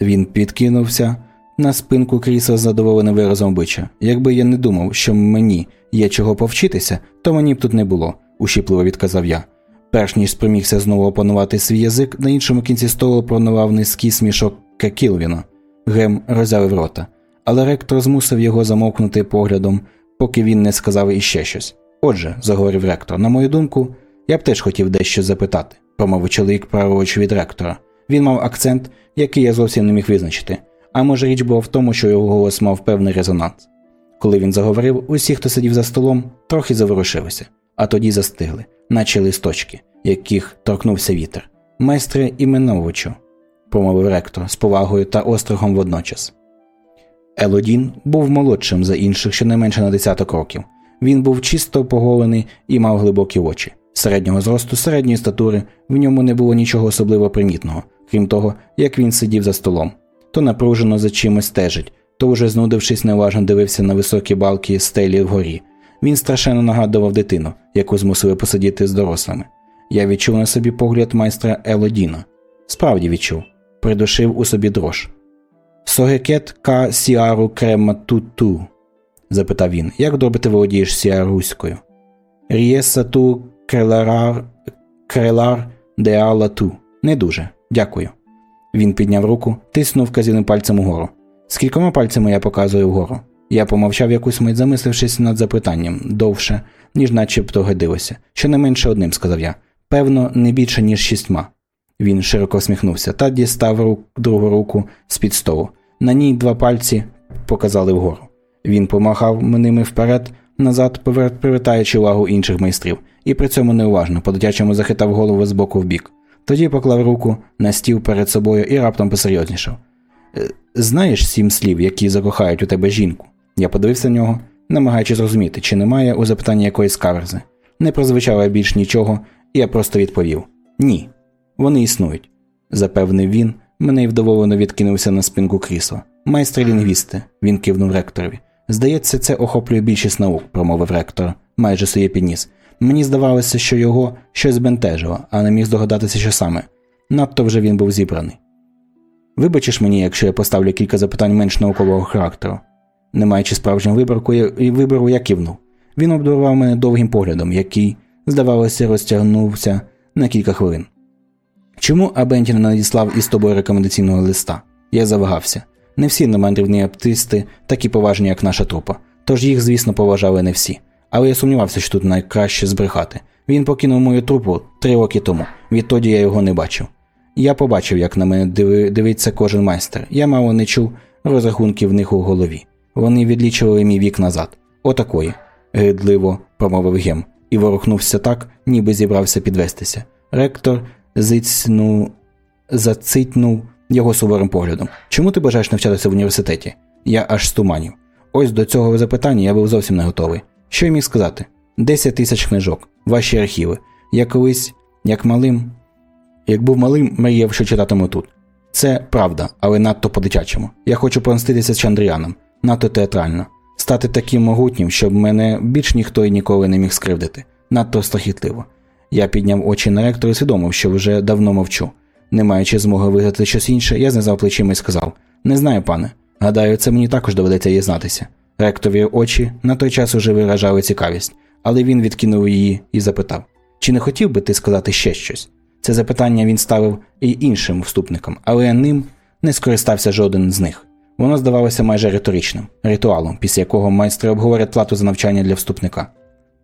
Він підкинувся на спинку крісла з задоволеним виразом обличчя. Якби я не думав, що мені є чого повчитися, то мені б тут не було, ущіпливо відказав я. Перш ніж спромігся знову опанувати свій язик, на іншому кінці столу пронував низький смішок Кекілвіна. Гем розявив рота, але ректор змусив його замовкнути поглядом, поки він не сказав іще щось. Отже, заговорив ректор, на мою думку, я б теж хотів дещо запитати, промовив чоловік праворуч від ректора. Він мав акцент, який я зовсім не міг визначити, а може річ була в тому, що його голос мав певний резонанс. Коли він заговорив, усі, хто сидів за столом, трохи заворушилися, а тоді застигли, наче листочки, яких торкнувся вітер. Майстре іменовичу, промовив ректор з повагою та острогом водночас. Елодін був молодшим за інших щонайменше на десяток років. Він був чисто поголений і мав глибокі очі. Середнього зросту, середньої статури, в ньому не було нічого особливо примітного, крім того, як він сидів за столом, то напружено за чимось стежить, то вже знудившись, неуважно дивився на високі балки стелі вгорі. Він страшенно нагадував дитину, яку змусили посидіти з дорослими. Я відчув на собі погляд майстра Елодіна. Справді відчув, придушив у собі дрож. Согекет ка сіару крема ту-ту?» – запитав він, як добре ти володієш сіаруською? Рієса ту креларар крелар деала ту. Не дуже. Дякую. Він підняв руку, тиснув вказівним пальцем угору. Скількома пальцями я показую вгору. Я помовчав якусь мить, замислившись над запитанням довше, ніж начебто годилося. Щонайменше одним, сказав я. Певно, не більше, ніж шістьма. Він широко всміхнувся та дістав рук, другу руку з під столу. На ній два пальці показали вгору. Він помахав ними вперед, назад, привертаючи увагу інших майстрів, і при цьому неуважно, по дитячому захитав голову з боку в бік. Тоді поклав руку на стіл перед собою і раптом посерйознішав. «Е, знаєш сім слів, які закохають у тебе жінку? Я подивився на нього, намагаючись зрозуміти, чи немає у запитанні якоїсь каверзи. Не прозвучало більш нічого, і я просто відповів Ні. Вони існують. Запевнив він, мене й вдоволено відкинувся на спинку крісла. Майстри лінгвісти, він кивнув ректорові. Здається, це охоплює більшість наук, промовив ректор, майже своє підніс. Мені здавалося, що його щось бентежило, а не міг здогадатися, що саме. Надто вже він був зібраний. Вибачиш мені, якщо я поставлю кілька запитань менш наукового характеру. Не маючи справжнього виборку, і вибору, я кивнув. Він обдарував мене довгим поглядом, який, здавалося, розтягнувся на кілька хвилин. Чому Абентін надіслав із тобою рекомендаційного листа? Я завагався. Не всі немандрівні аптисти такі поважні, як наша трупа, тож їх, звісно, поважали не всі. Але я сумнівався, що тут найкраще збрехати. Він покинув мою трупу три роки тому, відтоді я його не бачив. Я побачив, як на мене дивиться кожен майстер. Я мало не чув розрахунків в них у голові. Вони відлічували мій вік назад. Отакої, гидливо промовив Гем, і ворухнувся так, ніби зібрався підвестися. Ректор зицьнув, зацитнув його суворим поглядом. Чому ти бажаєш навчатися в університеті? Я аж стуманів. Ось до цього запитання я був зовсім не готовий. Що я міг сказати? Десять тисяч книжок, ваші архіви. Я колись, як малим, як був малим, мріяв, що читатиму тут. Це правда, але надто по-дитячому. Я хочу помститися з Чандріаном, надто театрально, стати таким могутнім, щоб мене більш ніхто і ніколи не міг скривдити. Надто страхітливо. Я підняв очі на ректора і свідомив, що вже давно мовчу. Не маючи змоги вигадати щось інше, я знизав плечима і сказав: Не знаю, пане. Гадаю, це мені також доведеться дізнатися. Ректові очі на той час уже виражали цікавість, але він відкинув її і запитав: Чи не хотів би ти сказати ще щось? Це запитання він ставив і іншим вступникам, але ним не скористався жоден з них. Воно здавалося майже риторичним, ритуалом, після якого майстри обговорять плату за навчання для вступника.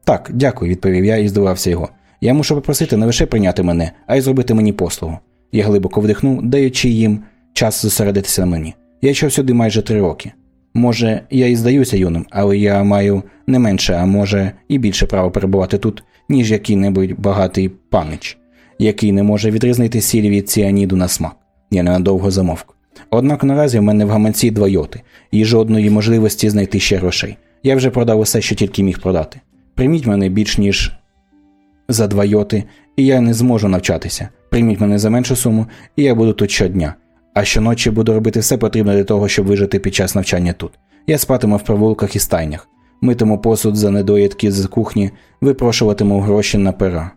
Так, дякую, відповів я і здивався його. Я мушу попросити не лише прийняти мене, а й зробити мені послугу. Я глибоко вдихнув, даючи їм час зосередитися на мені. Я йшов сюди майже три роки. Може, я і здаюся юним, але я маю не менше, а може і більше право перебувати тут, ніж який-небудь багатий панич, який не може відрізнити сіль від ціаніду на смак. Я ненадовго замовк. Однак наразі в мене в гаманці два йоти, і жодної можливості знайти ще грошей. Я вже продав усе, що тільки міг продати. Прийміть мене більш ніж за два йоти, і я не зможу навчатися. Прийміть мене за меншу суму, і я буду тут щодня. А щоночі буду робити все потрібне для того, щоб вижити під час навчання тут. Я спатиму в провулках і стайнях, митиму посуд за недоїдки з кухні, випрошуватиму гроші на пера.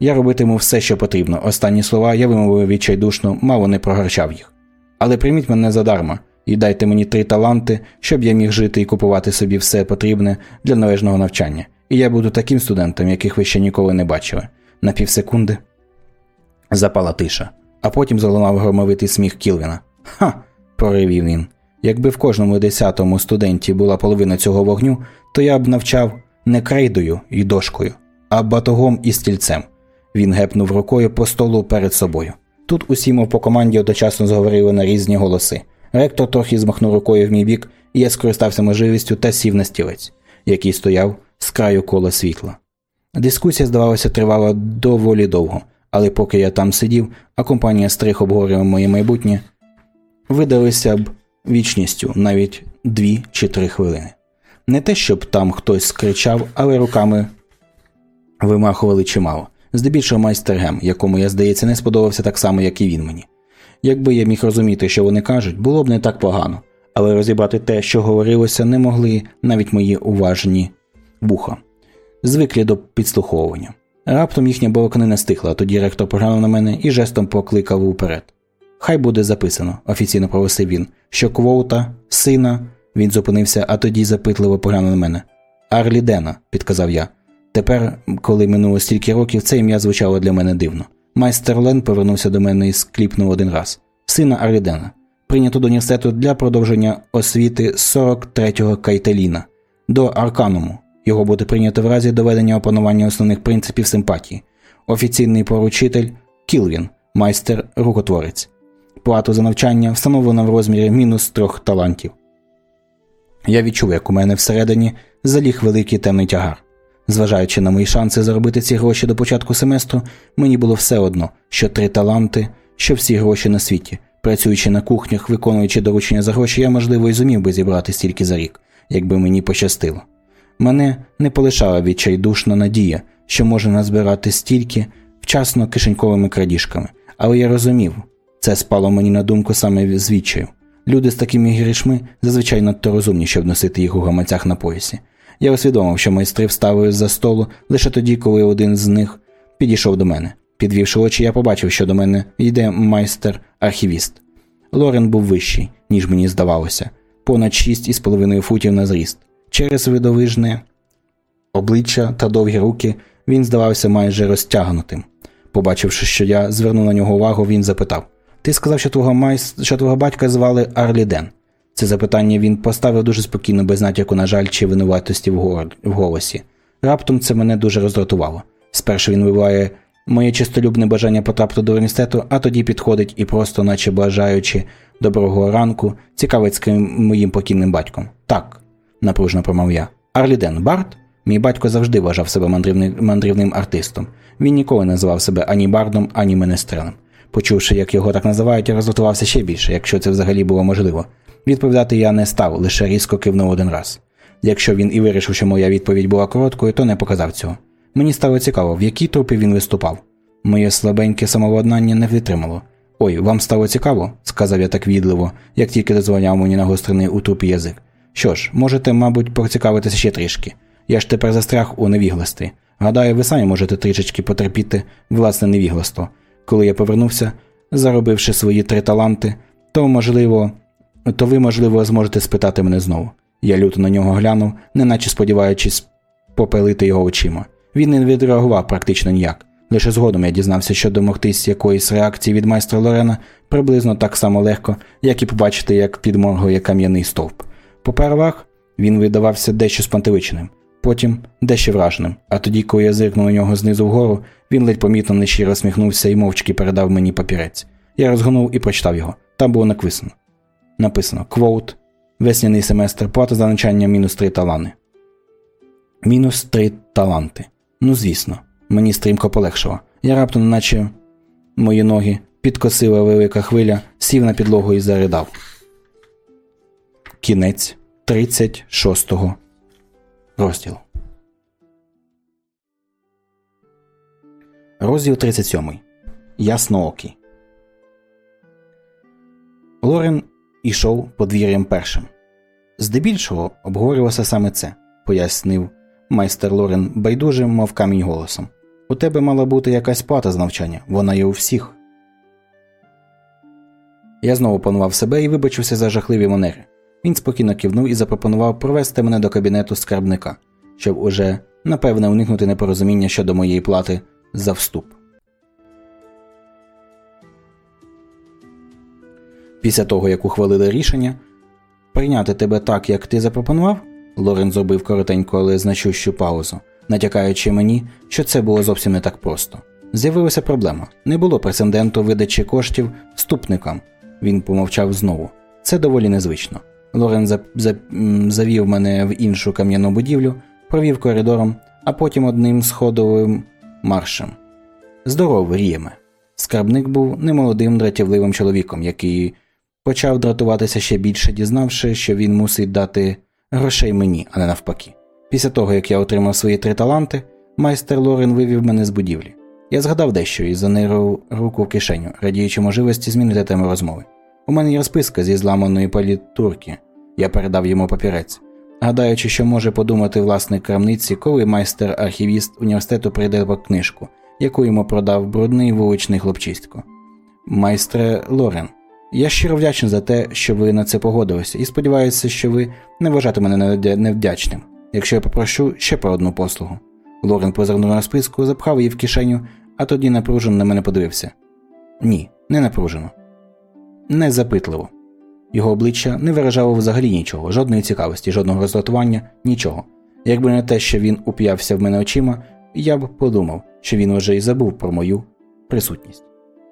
Я робитиму все, що потрібно. Останні слова я вимовив відчайдушно, мало не прогарчав їх. Але прийміть мене задарма і дайте мені три таланти, щоб я міг жити і купувати собі все потрібне для належного навчання. І я буду таким студентом, яких ви ще ніколи не бачили. На півсекунди запала тиша, а потім залунав громовитий сміх Кілвіна. Ха. проривів він. Якби в кожному десятому студенті була половина цього вогню, то я б навчав не крейдою і дошкою, а батогом і стільцем. Він гепнув рукою по столу перед собою. Тут усі, мов по команді, одночасно зговорили на різні голоси. Ректор трохи змахнув рукою в мій бік, і я скористався можливістю та сів на стілець, який стояв з краю кола світла. Дискусія, здавалося, тривала доволі довго, але поки я там сидів, а компанія стрих обговорювала моє майбутнє, видалися б вічністю навіть дві чи три хвилини. Не те, щоб там хтось скричав, але руками вимахували чимало здебільшого майстер Гем, якому я, здається, не сподобався так само, як і він мені. Якби я міг розуміти, що вони кажуть, було б не так погано, але розібрати те, що говорилося, не могли навіть мої уважні вуха, звиклі до підслуховування. Раптом їхня балаканина стихла, тоді ректор поглянув на мене і жестом покликав уперед. Хай буде записано, офіційно проголосив він, що квота, сина, він зупинився, а тоді запитливо поглянув на мене. Арлідена, підказав я. Тепер, коли минуло стільки років, це ім'я звучало для мене дивно. Майстер Лен повернувся до мене і скліпнув один раз. Сина Арлідена, прийнято до університету для продовження освіти 43-го Кайтеліна до Аркануму. Його буде прийнято в разі доведення опанування основних принципів симпатії. Офіційний поручитель Кілвін, майстер рукотворець. Плату за навчання встановлено в розмірі мінус трьох талантів. Я відчув, як у мене всередині заліг великий темний тягар. Зважаючи на мої шанси заробити ці гроші до початку семестру, мені було все одно, що три таланти, що всі гроші на світі. Працюючи на кухнях, виконуючи доручення за гроші, я, можливо, і зумів би зібрати стільки за рік, якби мені пощастило. Мене не полишала відчайдушна надія, що можна назбирати стільки вчасно кишеньковими крадіжками, але я розумів, це спало мені на думку саме з відчаю. Люди з такими грішми зазвичай надто розумні, щоб носити їх у гаманцях на поясі. Я усвідомив, що майстри вставили за столу лише тоді, коли один з них підійшов до мене. Підвівши очі, я побачив, що до мене йде майстер-архівіст. Лорен був вищий, ніж мені здавалося, понад шість із половиною футів на зріст. Через видовижне обличчя та довгі руки він здавався майже розтягнутим. Побачивши, що я звернув на нього увагу, він запитав Ти сказав, що твого майст... що твого батька звали Арліден. Це запитання він поставив дуже спокійно, без натяку, на жаль, чи винуватості в голосі. Раптом це мене дуже роздратувало. Спершу він вибиває моє чистолюбне бажання потрапити до університету, а тоді підходить і просто, наче бажаючи доброго ранку, цікавиться моїм покійним батьком. Так, напружно промов я. Арліден Барт? Мій батько завжди вважав себе мандрівним, мандрівним артистом. Він ніколи не називав себе ані бардом, ані менестрелем. Почувши, як його так називають, я роздратувався ще більше, якщо це взагалі було можливо. Відповідати я не став, лише різко кивнув один раз. Якщо він і вирішив, що моя відповідь була короткою, то не показав цього. Мені стало цікаво, в якій трупі він виступав. Моє слабеньке самовладнання не витримало. Ой, вам стало цікаво? сказав я так відливо, як тільки дозволяв мені нагострений у трупі язик. Що ж, можете, мабуть, поцікавитися ще трішки. Я ж тепер застряг у невігласті. Гадаю, ви самі можете трішечки потерпіти власне невігластво. Коли я повернувся, заробивши свої три таланти, то, можливо, то ви, можливо, зможете спитати мене знову. Я люто на нього глянув, неначе сподіваючись попелити його очима. Він не відреагував практично ніяк. Лише згодом я дізнався, що домогтись якоїсь реакції від майстра Лорена приблизно так само легко, як і побачити, як підморгує кам'яний стовп. Попервах він видавався дещо спантеличеним, потім дещо враженим, а тоді, коли я зиркнув на нього знизу вгору, він ледь помітно нещиро сміхнувся і мовчки передав мені папірець. Я розгорнув і прочитав його. Там було написано написано квоут, весняний семестр, плата за навчання мінус 3 талани. Мінус 3 таланти. Ну, звісно, мені стрімко полегшило. Я раптом, наче мої ноги, підкосила велика хвиля, сів на підлогу і заридав. Кінець 36 розділу. Розділ 37. Ясноокий. Лорен ішов подвір'ям першим. Здебільшого обговорювалося саме це, пояснив майстер Лорен байдужим, мов камінь голосом. У тебе мала бути якась плата з навчання, вона є у всіх. Я знову панував себе і вибачився за жахливі манери. Він спокійно кивнув і запропонував провести мене до кабінету скарбника, щоб уже напевне уникнути непорозуміння щодо моєї плати за вступ. Після того, як ухвалили рішення прийняти тебе так, як ти запропонував, Лорен зробив коротеньку, але значущу паузу, натякаючи мені, що це було зовсім не так просто. З'явилася проблема не було прецеденту видачі коштів вступникам. Він помовчав знову. Це доволі незвично. Лорен за... За... завів мене в іншу кам'яну будівлю, провів коридором, а потім одним сходовим маршем. Здоров, Рієме. Скарбник був немолодим дратівливим чоловіком, який почав дратуватися ще більше, дізнавши, що він мусить дати грошей мені, а не навпаки. Після того, як я отримав свої три таланти, майстер Лорен вивів мене з будівлі. Я згадав дещо і занирив руку в кишеню, радіючи можливості змінити тему розмови. У мене є розписка зі зламаної політурки. Я передав йому папірець, гадаючи, що може подумати власник крамниці, коли майстер-архівіст університету прийде по книжку, яку йому продав брудний вуличний хлопчисько. Майстре Лорен, я щиро вдячний за те, що ви на це погодилися, і сподіваюся, що ви не вважаєте мене невдячним, якщо я попрошу ще про одну послугу. Лорен позирнув на списку, запхав її в кишеню, а тоді напружено на мене подивився. Ні, не напружено. Незапитливо. Його обличчя не виражало взагалі нічого, жодної цікавості, жодного роздратування, нічого. Якби не те, що він уп'явся в мене очима, я б подумав, що він уже й забув про мою присутність.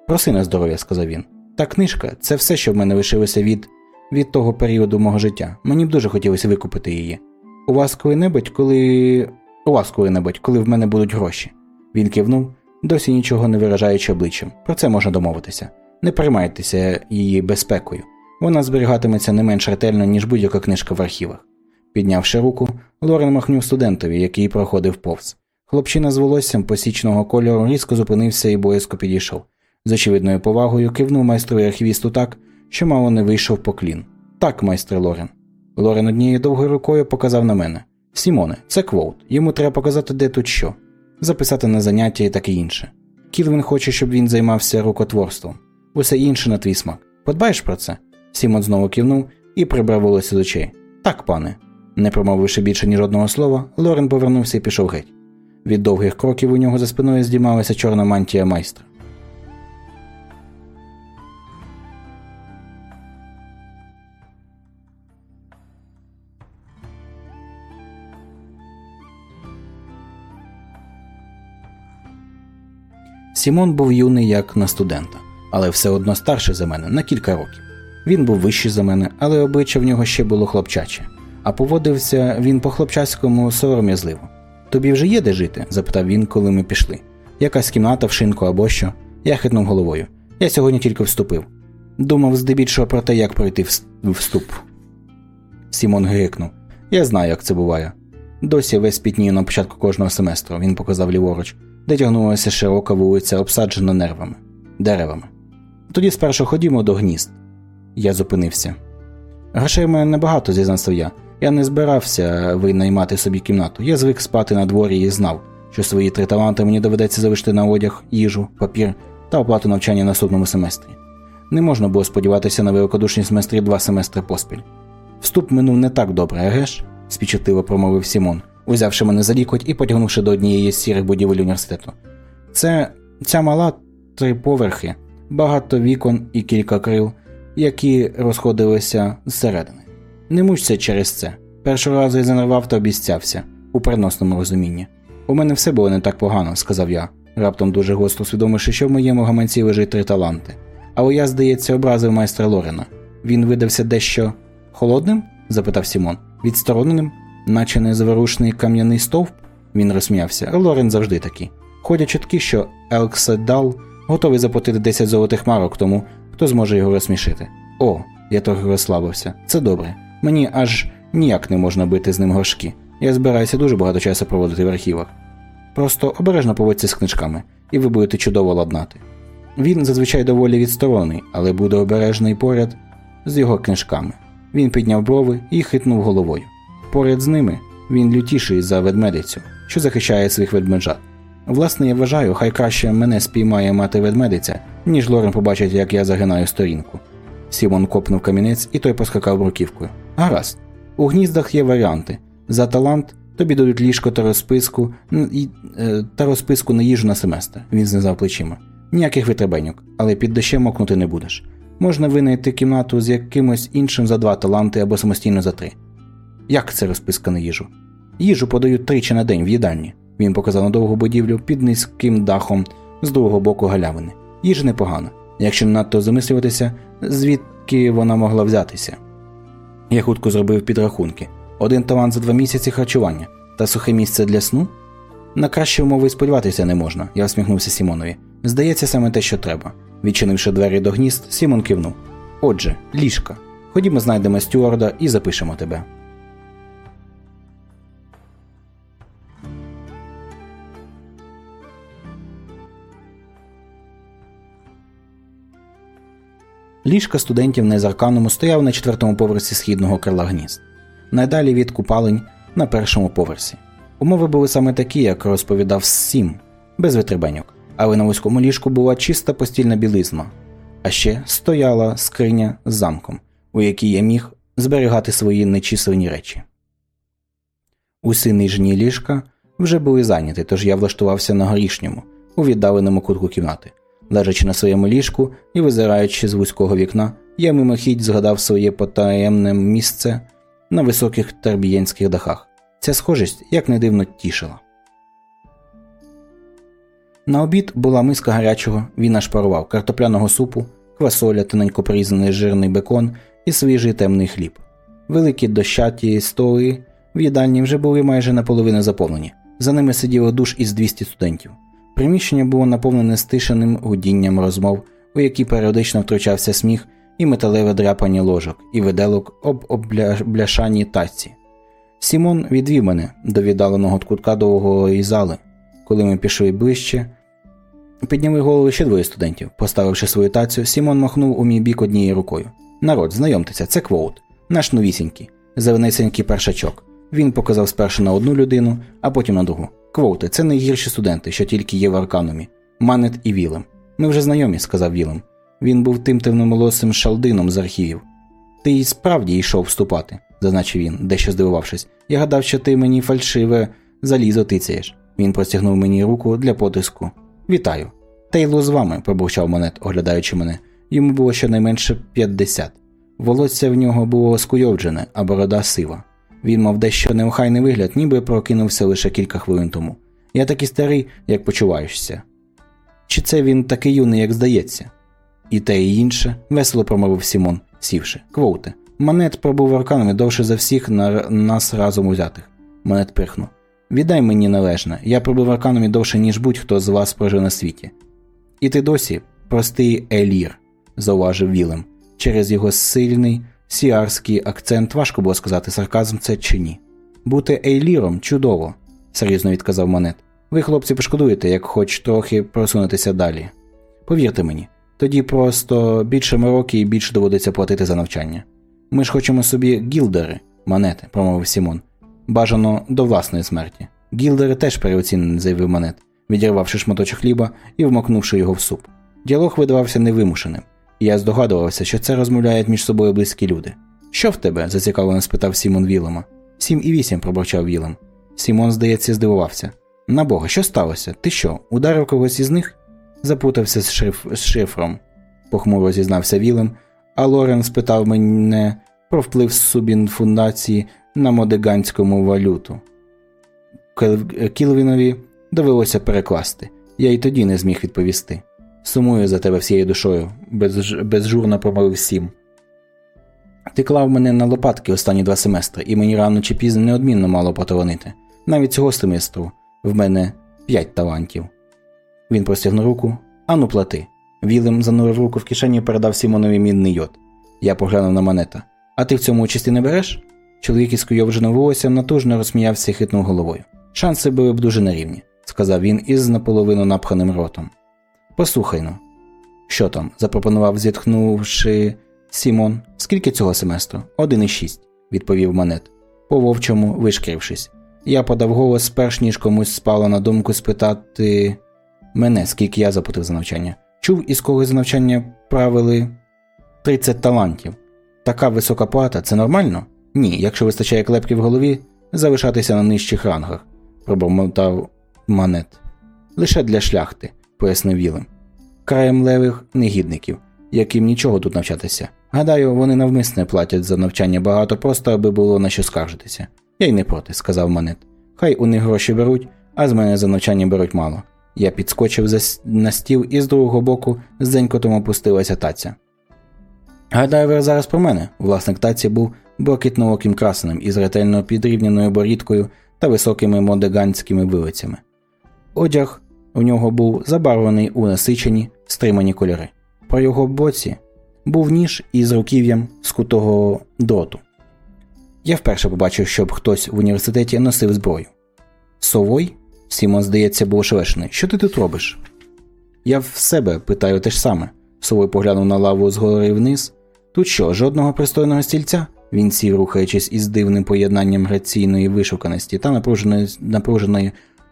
Проси на здоров'я, сказав він. Та книжка це все, що в мене лишилося від від того періоду мого життя. Мені б дуже хотілося викупити її. У вас коли-небудь, коли. У вас коли-небудь, коли в мене будуть гроші. Він кивнув, досі нічого не виражаючи обличчям. Про це можна домовитися. Не приймайтеся її безпекою. Вона зберігатиметься не менш ретельно, ніж будь-яка книжка в архівах. Піднявши руку, Лорен махнув студентові, який проходив повз. Хлопчина з волоссям посічного кольору різко зупинився і боязко підійшов. З очевидною повагою кивнув майстрові архівісту так, що мало не вийшов поклін. Так, майстер Лорен. Лорен однією довгою рукою показав на мене. Сімоне, це Квоут. Йому треба показати, де тут що, записати на заняття і таке інше. Кілвін хоче, щоб він займався рукотворством. Усе інше на твій смак. Подбаєш про це? Сімон знову кивнув і прибрав волосся з очей. Так, пане. Не промовивши більше ні жодного слова, Лорен повернувся і пішов геть. Від довгих кроків у нього за спиною здіймалася чорна мантія майстра. Сімон був юний як на студента, але все одно старший за мене на кілька років. Він був вищий за мене, але обличчя в нього ще було хлопчаче, а поводився він по хлопчацькому сором'язливо. Тобі вже є де жити? запитав він, коли ми пішли. Якась кімната в шинку або що. Я хитнув головою. Я сьогодні тільки вступив. Думав здебільшого про те, як пройти вступ. Сімон гикнув. Я знаю, як це буває. Досі весь пітнію на початку кожного семестру, він показав ліворуч де тягнулася широка вулиця, обсаджена нервами, деревами. Тоді спершу ходімо до гнізд. Я зупинився. Грошей в мене небагато, зізнався я. Я не збирався винаймати собі кімнату. Я звик спати на дворі і знав, що свої три таланти мені доведеться залишити на одяг, їжу, папір та оплату навчання наступному семестрі. Не можна було сподіватися на великодушні семестрі два семестри поспіль. Вступ минув не так добре, еге ж? спічутливо промовив Сімон узявши мене за лікоть і потягнувши до однієї з сірих будівель університету. Це ця мала три поверхи, багато вікон і кілька крил, які розходилися зсередини. Не мучся через це. Першого разу я занервав та обіцявся у переносному розумінні. У мене все було не так погано, сказав я, раптом дуже гостро усвідомивши, що в моєму гаманці лежить три таланти. Але я, здається, образив майстра Лорена. Він видався дещо холодним? запитав Сімон. Відстороненим? наче незаворушний кам'яний стовп, він розсміявся, Лорен завжди такий. Ходять чутки, що Елкседал готовий заплатити 10 золотих марок тому, хто зможе його розсмішити. О, я трохи розслабився. Це добре. Мені аж ніяк не можна бити з ним горшки. Я збираюся дуже багато часу проводити в архівах. Просто обережно поводься з книжками. і ви будете чудово ладнати. Він зазвичай доволі відсторонений, але буде обережний поряд з його книжками. Він підняв брови і хитнув головою. Поряд з ними він лютіший за ведмедицю, що захищає своїх ведмежат. Власне, я вважаю, хай краще мене спіймає мати ведмедиця, ніж Лорен побачить, як я загинаю сторінку. Сімон копнув камінець, і той поскакав бруківкою. Гаразд. У гніздах є варіанти. За талант тобі дадуть ліжко та розписку е, та розписку на їжу на семестр. Він знизав плечима. Ніяких витребеньок, але під дощем мокнути не будеш. Можна винайти кімнату з якимось іншим за два таланти або самостійно за три. Як це розписка на їжу? Їжу подають тричі на день в їдальні. Він показав на довгу будівлю під низьким дахом з другого боку галявини. Їжа непогана, якщо не надто замислюватися, звідки вона могла взятися. Я хутко зробив підрахунки: один талант за два місяці харчування та сухе місце для сну. На кращі умови сподіватися не можна, я всміхнувся Сімонові. Здається, саме те, що треба. Відчинивши двері до гнізд, Сімон кивнув. Отже, ліжка. Ходімо, знайдемо стюарда і запишемо тебе. Ліжка студентів на Езарканому стояв на четвертому поверсі східного крила гнізд, найдалі від купалень на першому поверсі. Умови були саме такі, як розповідав Сім, без витребеньок, але на вузькому ліжку була чиста постільна білизна, а ще стояла скриня з замком, у якій я міг зберігати свої нечисленні речі. Усі нижні ліжка вже були зайняті, тож я влаштувався на горішньому, у віддаленому кутку кімнати. Лежачи на своєму ліжку і визираючи з вузького вікна, я мимохідь згадав своє потаємне місце на високих тербієнських дахах. Ця схожість, як не дивно, тішила. На обід була миска гарячого, аж парував картопляного супу, квасоля, тоненько порізаний жирний бекон і свіжий темний хліб. Великі дощаті столи в їдальні вже були майже наполовину заповнені. За ними сиділо душ із 200 студентів. Приміщення було наповнене стишеним гудінням розмов, у які періодично втручався сміх і металеве дряпання ложок, і виделок об об бляшані таці. Сімон відвів мене до віддаленого кутка довгої зали. Коли ми підійшли ближче, підняли голову ще двоє студентів. Поставивши свою тацю, Сімон махнув у мій бік однією рукою. Народ, знайомтеся, це Квоут, наш новісінький, зеленесенький першачок. Він показав спершу на одну людину, а потім на другу. Квоути, це найгірші студенти, що тільки є в Арканумі. Манет і Вілем. Ми вже знайомі, сказав Вілем. Він був тим темноволосим шалдином з архівів. Ти й справді йшов вступати, зазначив він, дещо здивувавшись. Я гадав, що ти мені фальшиве залізо тицяєш. Він простягнув мені руку для потиску. Вітаю. Тейлу з вами, пробурчав Манет, оглядаючи мене. Йому було щонайменше 50. Волосся в нього було скуйовджене, а борода сива. Він мав дещо неохайний вигляд, ніби прокинувся лише кілька хвилин тому. Я такий старий, як почуваєшся. Чи це він такий юний, як здається? І те, і інше, весело промовив Сімон, сівши. Квоуте. Манет пробув в Арканумі довше за всіх на нас разом узятих. Манет прихнув. Віддай мені належне, я пробив арканами довше, ніж будь-хто з вас прожив на світі. І ти досі простий елір, зауважив Вілем, через його сильний сіарський акцент важко було сказати, сарказм це чи ні. Бути ейліром чудово, серйозно відказав Монет. Ви, хлопці, пошкодуєте, як хоч трохи просунутися далі. Повірте мені, тоді просто більше роки і більше доводиться платити за навчання. Ми ж хочемо собі гілдери, Манете, промовив Сімон. Бажано до власної смерті. Гілдери теж переоцінені, заявив Манет, відірвавши шматочок хліба і вмокнувши його в суп. Діалог видавався невимушеним. Я здогадувався, що це розмовляють між собою близькі люди. Що в тебе? зацікавлено спитав Сімон Вілема. Сім і вісім, пробурчав Вілем. Сімон, здається, здивувався. На бога, що сталося? Ти що, ударив когось із них? Запутався з, шиф... з шифром, похмуро зізнався Вілем, а Лорен спитав мене про вплив субін фундації на модиганському валюту. Кілвінові довелося перекласти. Я й тоді не зміг відповісти. Сумую за тебе всією душою, без, безжурно промовив сім. Ти клав мене на лопатки останні два семестри, і мені рано чи пізно неодмінно мало поталанити. Навіть цього семестру в мене п'ять талантів. Він простягнув руку, ану плати. Вілем занурив руку в кишені і передав Сімонові мідний йот. Я поглянув на Манета. А ти в цьому участі не береш? Чоловік із скуйовдженим волоссям натужно розсміявся і хитнув головою. Шанси були б дуже нерівні. сказав він із наполовину напханим ротом. Послухай ну. Що там? запропонував, зітхнувши Сімон. Скільки цього семестру? Один і шість, відповів Манет, по вовчому вишкрившись. Я подав голос, перш ніж комусь спало на думку спитати мене, скільки я заплатив за навчання. Чув, із когось за навчання правили 30 талантів. Така висока плата це нормально? Ні, якщо вистачає клепки в голові, залишатися на нижчих рангах, пробормотав Манет. Лише для шляхти, пояснив Вілем. Краєм левих негідників, яким нічого тут навчатися. Гадаю, вони навмисне платять за навчання багато, просто аби було на що скаржитися. Я й не проти, сказав Манет. Хай у них гроші беруть, а з мене за навчання беруть мало. Я підскочив на стіл і з другого боку з дзенькотом опустилася таця. Гадаю, ви зараз про мене. Власник таці був блакитнооким красеним із ретельно підрівняною борідкою та високими модеганськими вилицями. Одяг у нього був забарвлений у насичені, стримані кольори. По його боці був ніж із руків'ям скутого дроту. Я вперше побачив, щоб хтось в університеті носив зброю. Совой? Сімон, здається, був ошелешений. Що ти тут робиш? Я в себе питаю те ж саме. Совой поглянув на лаву згори вниз. Тут що, жодного пристойного стільця? Він сів, рухаючись із дивним поєднанням граційної вишуканості та напруженої, напруженої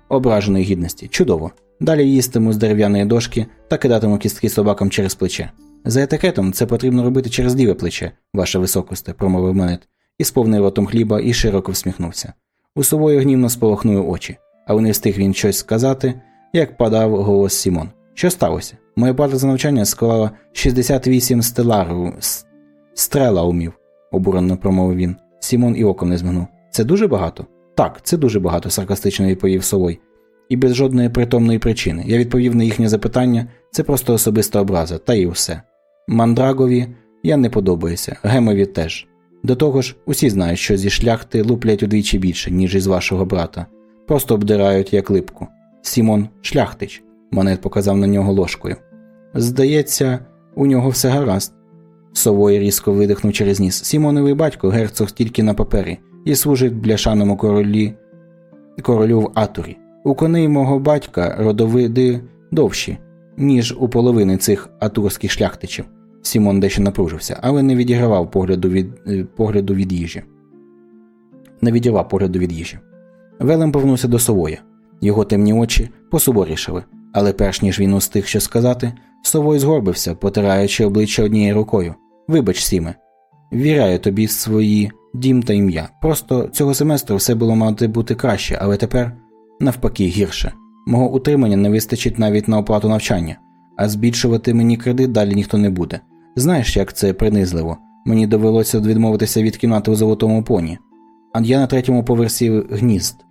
ображеної гідності. Чудово. Далі їстиму з дерев'яної дошки та кидатиму кістки собакам через плече. За етикетом це потрібно робити через ліве плече, ваша високосте, промовив Манет із повним ротом хліба і широко всміхнувся. У Совоя гнівно спалахнули очі, але не встиг він щось сказати, як подав голос Сімон. Що сталося? Моя плата за навчання склала 68 стрелаумів, обурено промовив він. Сімон і оком не змигнув. Це дуже багато? Так, це дуже багато, саркастично відповів Совой. І без жодної притомної причини. Я відповів на їхнє запитання, це просто особиста образа, та й усе. Мандрагові я не подобаюся, Гемові теж. До того ж, усі знають, що зі шляхти луплять удвічі більше, ніж із вашого брата. Просто обдирають як липку. Сімон шляхтич, Манет показав на нього ложкою. Здається, у нього все гаразд. Совой різко видихнув через ніс. Сімоновий батько герцог тільки на папері і служить бляшаному королі королю в Атурі. У коней мого батька родовиди довші, ніж у половини цих атурських шляхтичів. Сімон дещо напружився, але не відігравав погляду від е, погляду від їжі. Не відірвав погляду від їжі. Велем повернувся до совоя. Його темні очі посуворішали, але перш ніж він устиг що сказати, совой згорбився, потираючи обличчя однією рукою. Вибач, Сіме, віряю тобі свої дім та ім'я. Просто цього семестру все було мати бути краще, але тепер, навпаки, гірше. Мого утримання не вистачить навіть на оплату навчання, а збільшувати мені кредит далі ніхто не буде. Знаєш, як це принизливо. Мені довелося відмовитися від кімнати у золотому поні, а я на третьому поверсі гнізд.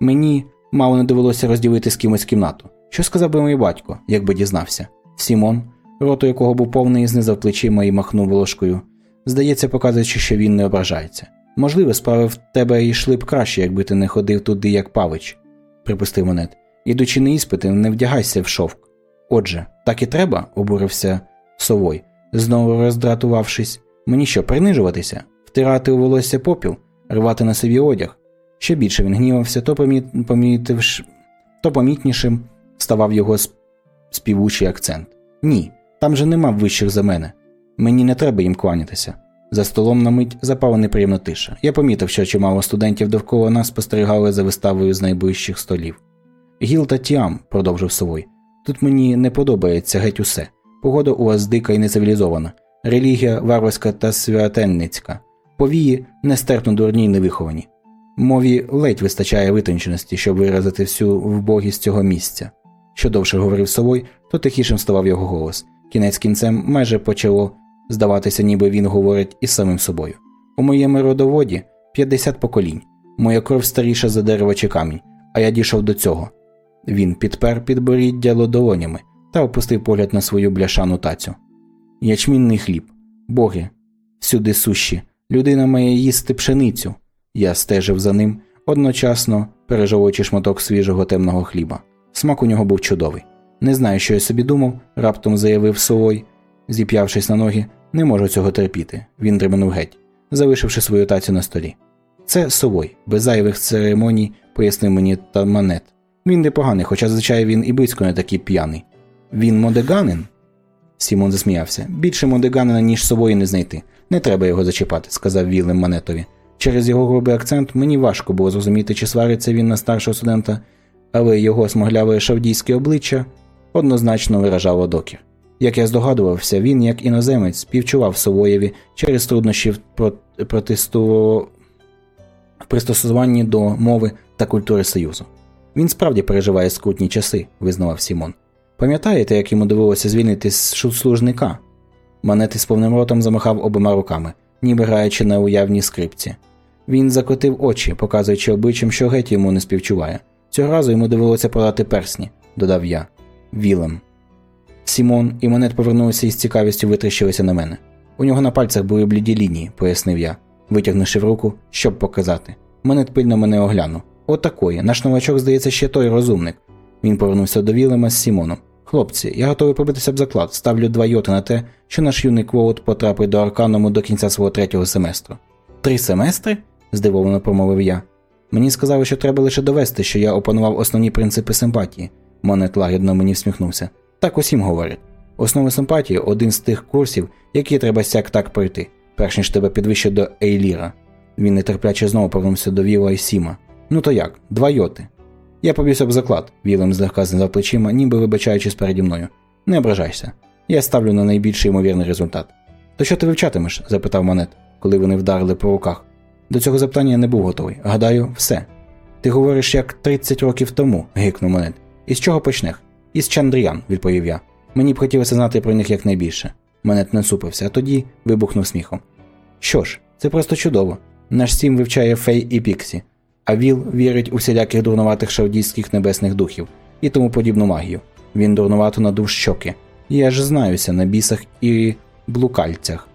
Мені мало не довелося розділити з кимось кімнату. Що сказав би мій батько, якби дізнався? Сімон, роту якого був повний, знизав плечима і махнув ложкою. Здається, показуючи, що він не ображається. Можливо, справи в тебе йшли б краще, якби ти не ходив туди, як павич, припустив монет. Ідучи на іспити, не вдягайся в шовк. Отже, так і треба, обурився совой, знову роздратувавшись. Мені що, принижуватися, втирати у волосся попіл, рвати на собі одяг. Ще більше він гнівався, то поміт... помітивш... то помітнішим ставав його співучий акцент. Ні, там же нема вищих за мене. Мені не треба їм кланятися. За столом на мить запала неприємна тиша. Я помітив, що чимало студентів довкола нас спостерігали за виставою з найближчих столів. Гіл та Тіам, продовжив Совой, тут мені не подобається геть усе. Погода у вас дика і нецивілізована, релігія варварська та святенницька, повії нестерпно дурні й невиховані. Мові ледь вистачає витонченості, щоб виразити всю вбогість цього місця. Що довше говорив Совой, то тихішим ставав його голос. Кінець кінцем майже почало здаватися, ніби він говорить із самим собою. У моєму родоводі 50 поколінь, моя кров старіша за дерево чи камінь, а я дійшов до цього. Він підпер підборіддя лодолонями та опустив погляд на свою бляшану тацю. Ячмінний хліб, боги, всюди сущі, людина має їсти пшеницю. Я стежив за ним, одночасно пережовуючи шматок свіжого темного хліба. Смак у нього був чудовий. Не знаю, що я собі думав, раптом заявив Совой, зіп'явшись на ноги, не можу цього терпіти. Він дременув геть, залишивши свою тацю на столі. Це Совой, без зайвих церемоній, пояснив мені Манет. Він непоганий, хоча, звичайно, він і близько не такий п'яний. Він модеганин? Сімон засміявся. Більшого модеганина, ніж Совой, не знайти. Не треба його зачіпати, сказав Вілем Манетові. Через його грубий акцент мені важко було зрозуміти, чи свариться він на старшого студента, але його смагляве шавдійське обличчя однозначно виражало докір. Як я здогадувався, він, як іноземець, співчував Совоєві через труднощі в в пристосуванні до мови та культури Союзу. Він справді переживає скрутні часи, визнавав Сімон. Пам'ятаєте, як йому довелося звільнити служника? Манет із повним ротом замахав обома руками, ніби граючи на уявній скрипці. Він закотив очі, показуючи обличчям, що геть йому не співчуває. Цього разу йому довелося подати персні, додав я. Вілем. Сімон і Манет повернулися із цікавістю витріщилися на мене. У нього на пальцях були бліді лінії, пояснив я, витягнувши руку, щоб показати. Манет пильно мене оглянув. Отакої. Наш новачок, здається, ще той розумник. Він повернувся до Вілема з Сімоном. Хлопці, я готовий побитися б заклад, ставлю два йоти на те, що наш юний Квоут потрапить до Арканому до кінця свого третього семестру. Три семестри? здивовано промовив я. Мені сказали, що треба лише довести, що я опанував основні принципи симпатії. Монет лагідно мені всміхнувся. Так усім говорять. Основи симпатії один з тих курсів, які треба сяк так пройти, перш ніж тебе підвищить до Ейліра. Він нетерпляче знову повернувся до Віла і Сіма. Ну то як, два йоти. Я побівся б заклад, Вілем злегка знизав плечима, ніби вибачаючись переді мною. Не ображайся. Я ставлю на найбільший ймовірний результат. То що ти вивчатимеш? запитав Монет, коли вони вдарили по руках. До цього запитання я не був готовий. Гадаю, все. Ти говориш як 30 років тому, гикнув Монет. Із чого почнеш? Із Чандріян, відповів я. Мені б хотілося знати про них якнайбільше. Монет насупився, а тоді вибухнув сміхом. Що ж, це просто чудово. Наш сім вивчає Фей і Піксі, а Віл вірить у всіляких дурнуватих шаудійських небесних духів і тому подібну магію. Він дурнувато надув щоки. Я ж знаюся на бісах і блукальцях.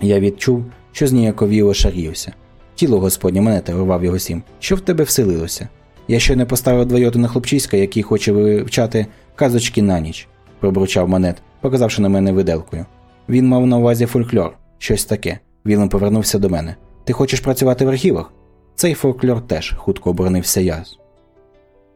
Я відчув, що зніяковіло шарівся. Тіло господнє мене терував його сім. Що в тебе вселилося? Я ще не поставив двойоти на хлопчиська, який хоче вивчати казочки на ніч, пробурчав манет, показавши на мене виделкою. Він мав на увазі фольклор, щось таке. Вілем повернувся до мене. Ти хочеш працювати в архівах? Цей фольклор теж хутко оборонився я.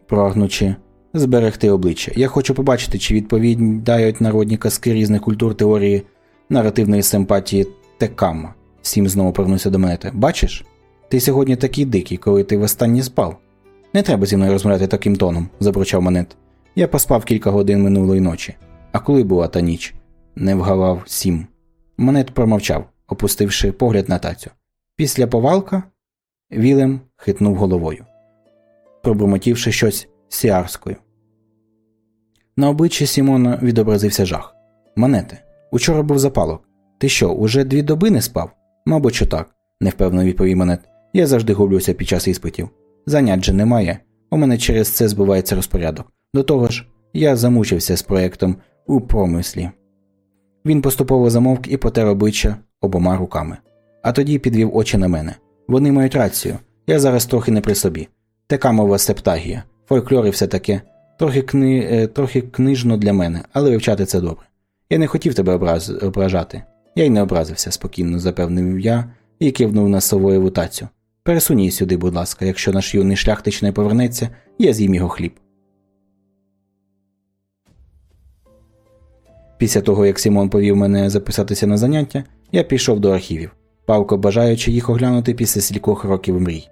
Прагнучи зберегти обличчя. Я хочу побачити, чи відповідають народні казки різних культур теорії наративної симпатії Текама. Сім знову повернувся до мене. Бачиш? Ти сьогодні такий дикий, коли ти востаннє спав. Не треба зі мною розмовляти таким тоном, забручав Манет. Я поспав кілька годин минулої ночі. А коли була та ніч? Не вгавав сім. Манет промовчав, опустивши погляд на тацю. Після повалка Вілем хитнув головою, пробурмотівши щось сіарською. На обличчі Сімона відобразився жах. Манете, учора був запалок. Ти що, уже дві доби не спав? Мабуть, що так, невпевнено відповів Манет. Я завжди гублюся під час іспитів. Занять же немає. У мене через це збувається розпорядок. До того ж, я замучився з проєктом у промислі. Він поступово замовк і потер обличчя обома руками, а тоді підвів очі на мене. Вони мають рацію. Я зараз трохи не при собі. Така мова септагія, фольклор і все таке. Трохи кни... Е, трохи книжно для мене, але вивчати це добре. Я не хотів тебе образ... ображати. Я й не образився, спокійно запевнив я і кивнув на совоєву тацю. Пересунь сюди, будь ласка, якщо наш юний шляхтич не повернеться, я з'їм його хліб. Після того, як Сімон повів мене записатися на заняття, я пішов до архівів, палко бажаючи їх оглянути після стількох років мрій.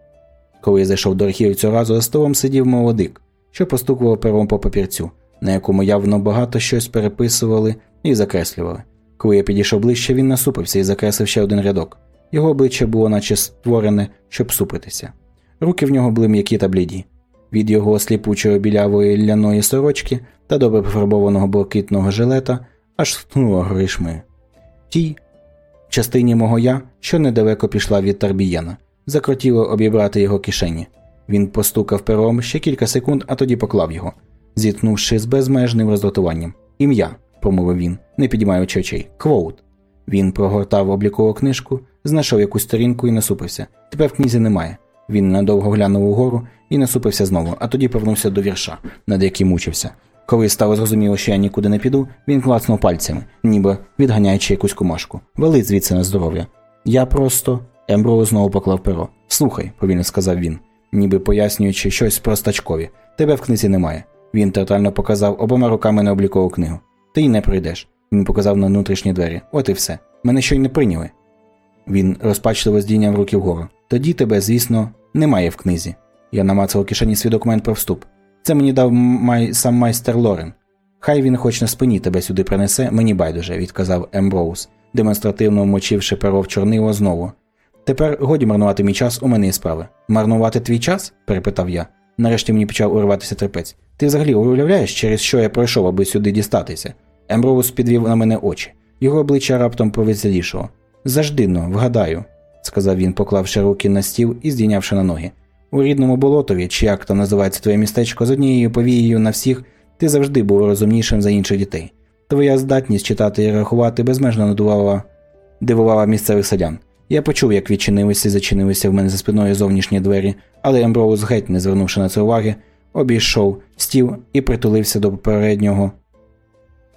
Коли я зайшов до архівів цього разу за столом сидів молодик, що постукував пером по папірцю, на якому явно багато щось переписували і закреслювали. Коли я підійшов ближче, він насупився і закреслив ще один рядок. Його обличчя було наче створене, щоб супитися. Руки в нього були м'які та бліді. Від його сліпучої білявої ляної сорочки та добре пофарбованого блакитного жилета аж стнуло гришми. Тій частині мого я, що недалеко пішла від Тарбієна, закротіло обібрати його кишені. Він постукав пером ще кілька секунд, а тоді поклав його, зіткнувши з безмежним роздратуванням. Ім'я, промовив він, не підіймаючи очей. Квоут. Він прогортав облікову книжку, знайшов якусь сторінку і насупився. Тепер в книзі немає. Він надовго глянув угору і насупився знову, а тоді повернувся до вірша, над яким мучився. Коли стало зрозуміло, що я нікуди не піду, він клацнув пальцями, ніби відганяючи якусь комашку. Вали звідси на здоров'я. Я просто. Емброуз знову поклав перо. Слухай, повільно сказав він. ніби пояснюючи щось простачкові. Тебе в книзі немає. Він театрально показав обома руками на облікову книгу. Ти й не прийдеш. Він показав на внутрішні двері. От і все. Мене що й не прийняли. Він розпачливо здійняв руки вгору. Тоді тебе, звісно, немає в книзі. Я намацав у кишені свій документ про вступ. Це мені дав май... сам майстер Лорен. Хай він хоч на спині тебе сюди принесе, мені байдуже, відказав Емброуз, демонстративно вмочивши перо в чорниво знову. Тепер годі марнувати мій час у мене є справи. Марнувати твій час? перепитав я. Нарешті мені почав урватися терпець. Ти взагалі уявляєш, через що я пройшов, аби сюди дістатися? Емброуз підвів на мене очі. Його обличчя раптом повеселішало. Заждино, вгадаю, сказав він, поклавши руки на стіл і здійнявши на ноги. У рідному болотові, чи як там називається твоє містечко, з однією повією на всіх, ти завжди був розумнішим за інших дітей. Твоя здатність читати і рахувати безмежно надувала, дивувала місцевих селян. Я почув, як відчинилися і зачинилися в мене за спиною зовнішні двері, але Емброуз, геть, не звернувши на це уваги, обійшов стіл і притулився до попереднього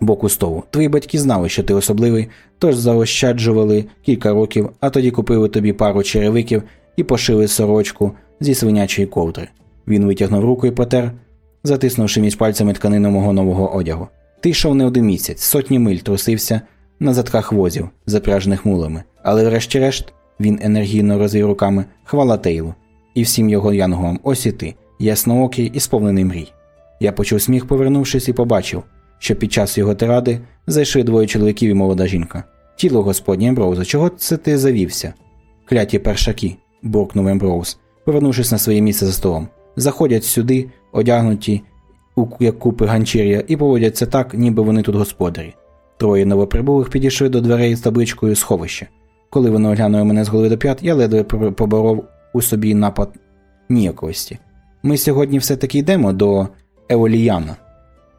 боку столу. Твої батьки знали, що ти особливий, тож заощаджували кілька років, а тоді купили тобі пару черевиків і пошили сорочку зі свинячої ковдри. Він витягнув руку і потер, затиснувши між пальцями тканину мого нового одягу. Ти йшов не один місяць, сотні миль трусився на затках возів, запряжених мулами, але врешті-решт він енергійно розвів руками хвала Тейлу і всім його янголам, ось і ти, ясноокий і сповнений мрій. Я почув сміх, повернувшись, і побачив, що під час його тиради зайшли двоє чоловіків і молода жінка. Тіло господнє Емброуза, чого це ти завівся? Кляті першаки, буркнув Емброуз, повернувшись на своє місце за столом. Заходять сюди, одягнуті як купи ганчір'я, і поводяться так, ніби вони тут господарі. Троє новоприбулих підійшли до дверей з табличкою сховище. Коли вони оглянули мене з голови до п'ят, я ледве поборов у собі напад ніяковості. Ми сьогодні все-таки йдемо до Еоліяна.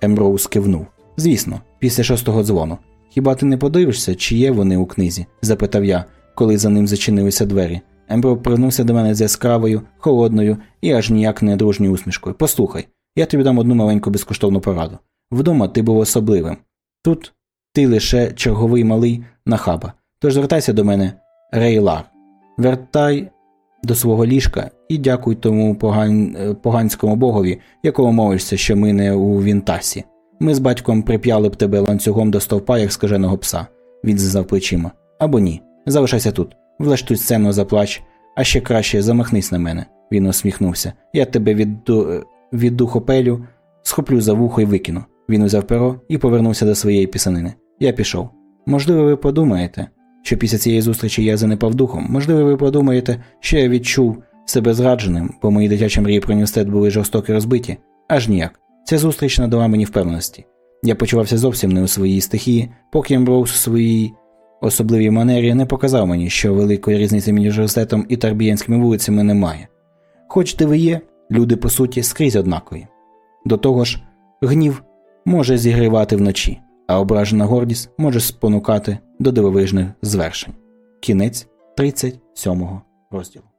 Емброуз кивнув. Звісно, після шостого дзвону. Хіба ти не подивишся, чи є вони у книзі? запитав я, коли за ним зачинилися двері. Ембро повернувся до мене з яскравою, холодною і аж ніяк не дружньою усмішкою. Послухай, я тобі дам одну маленьку безкоштовну пораду. Вдома ти був особливим. Тут ти лише черговий малий нахаба. Тож звертайся до мене, Рейлар. Вертай до свого ліжка і дякуй тому поган... Е, поганському богові, якого молишся, що ми не у Вінтасі. Ми з батьком прип'яли б тебе ланцюгом до стовпа, як скаженого пса. Він зазав плечима. Або ні. Залишайся тут. Влаштуй сцену заплач, а ще краще замахнись на мене. Він усміхнувся. Я тебе відду... Е, відду хопелю, схоплю за вухо і викину. Він узяв перо і повернувся до своєї пісанини. Я пішов. Можливо, ви подумаєте, що після цієї зустрічі я занепав духом. Можливо, ви подумаєте, що я відчув себе зрадженим, бо мої дитячі мрії про університет були жорстоко розбиті. Аж ніяк. Ця зустріч надала мені впевненості. Я почувався зовсім не у своїй стихії, поки Емброуз у своїй особливій манері не показав мені, що великої різниці між університетом і Тарбієнськими вулицями немає. Хоч де є, люди по суті скрізь однакові. До того ж, гнів може зігрівати вночі, а ображена гордість може спонукати до дивовижних звершень. Кінець 37 розділу.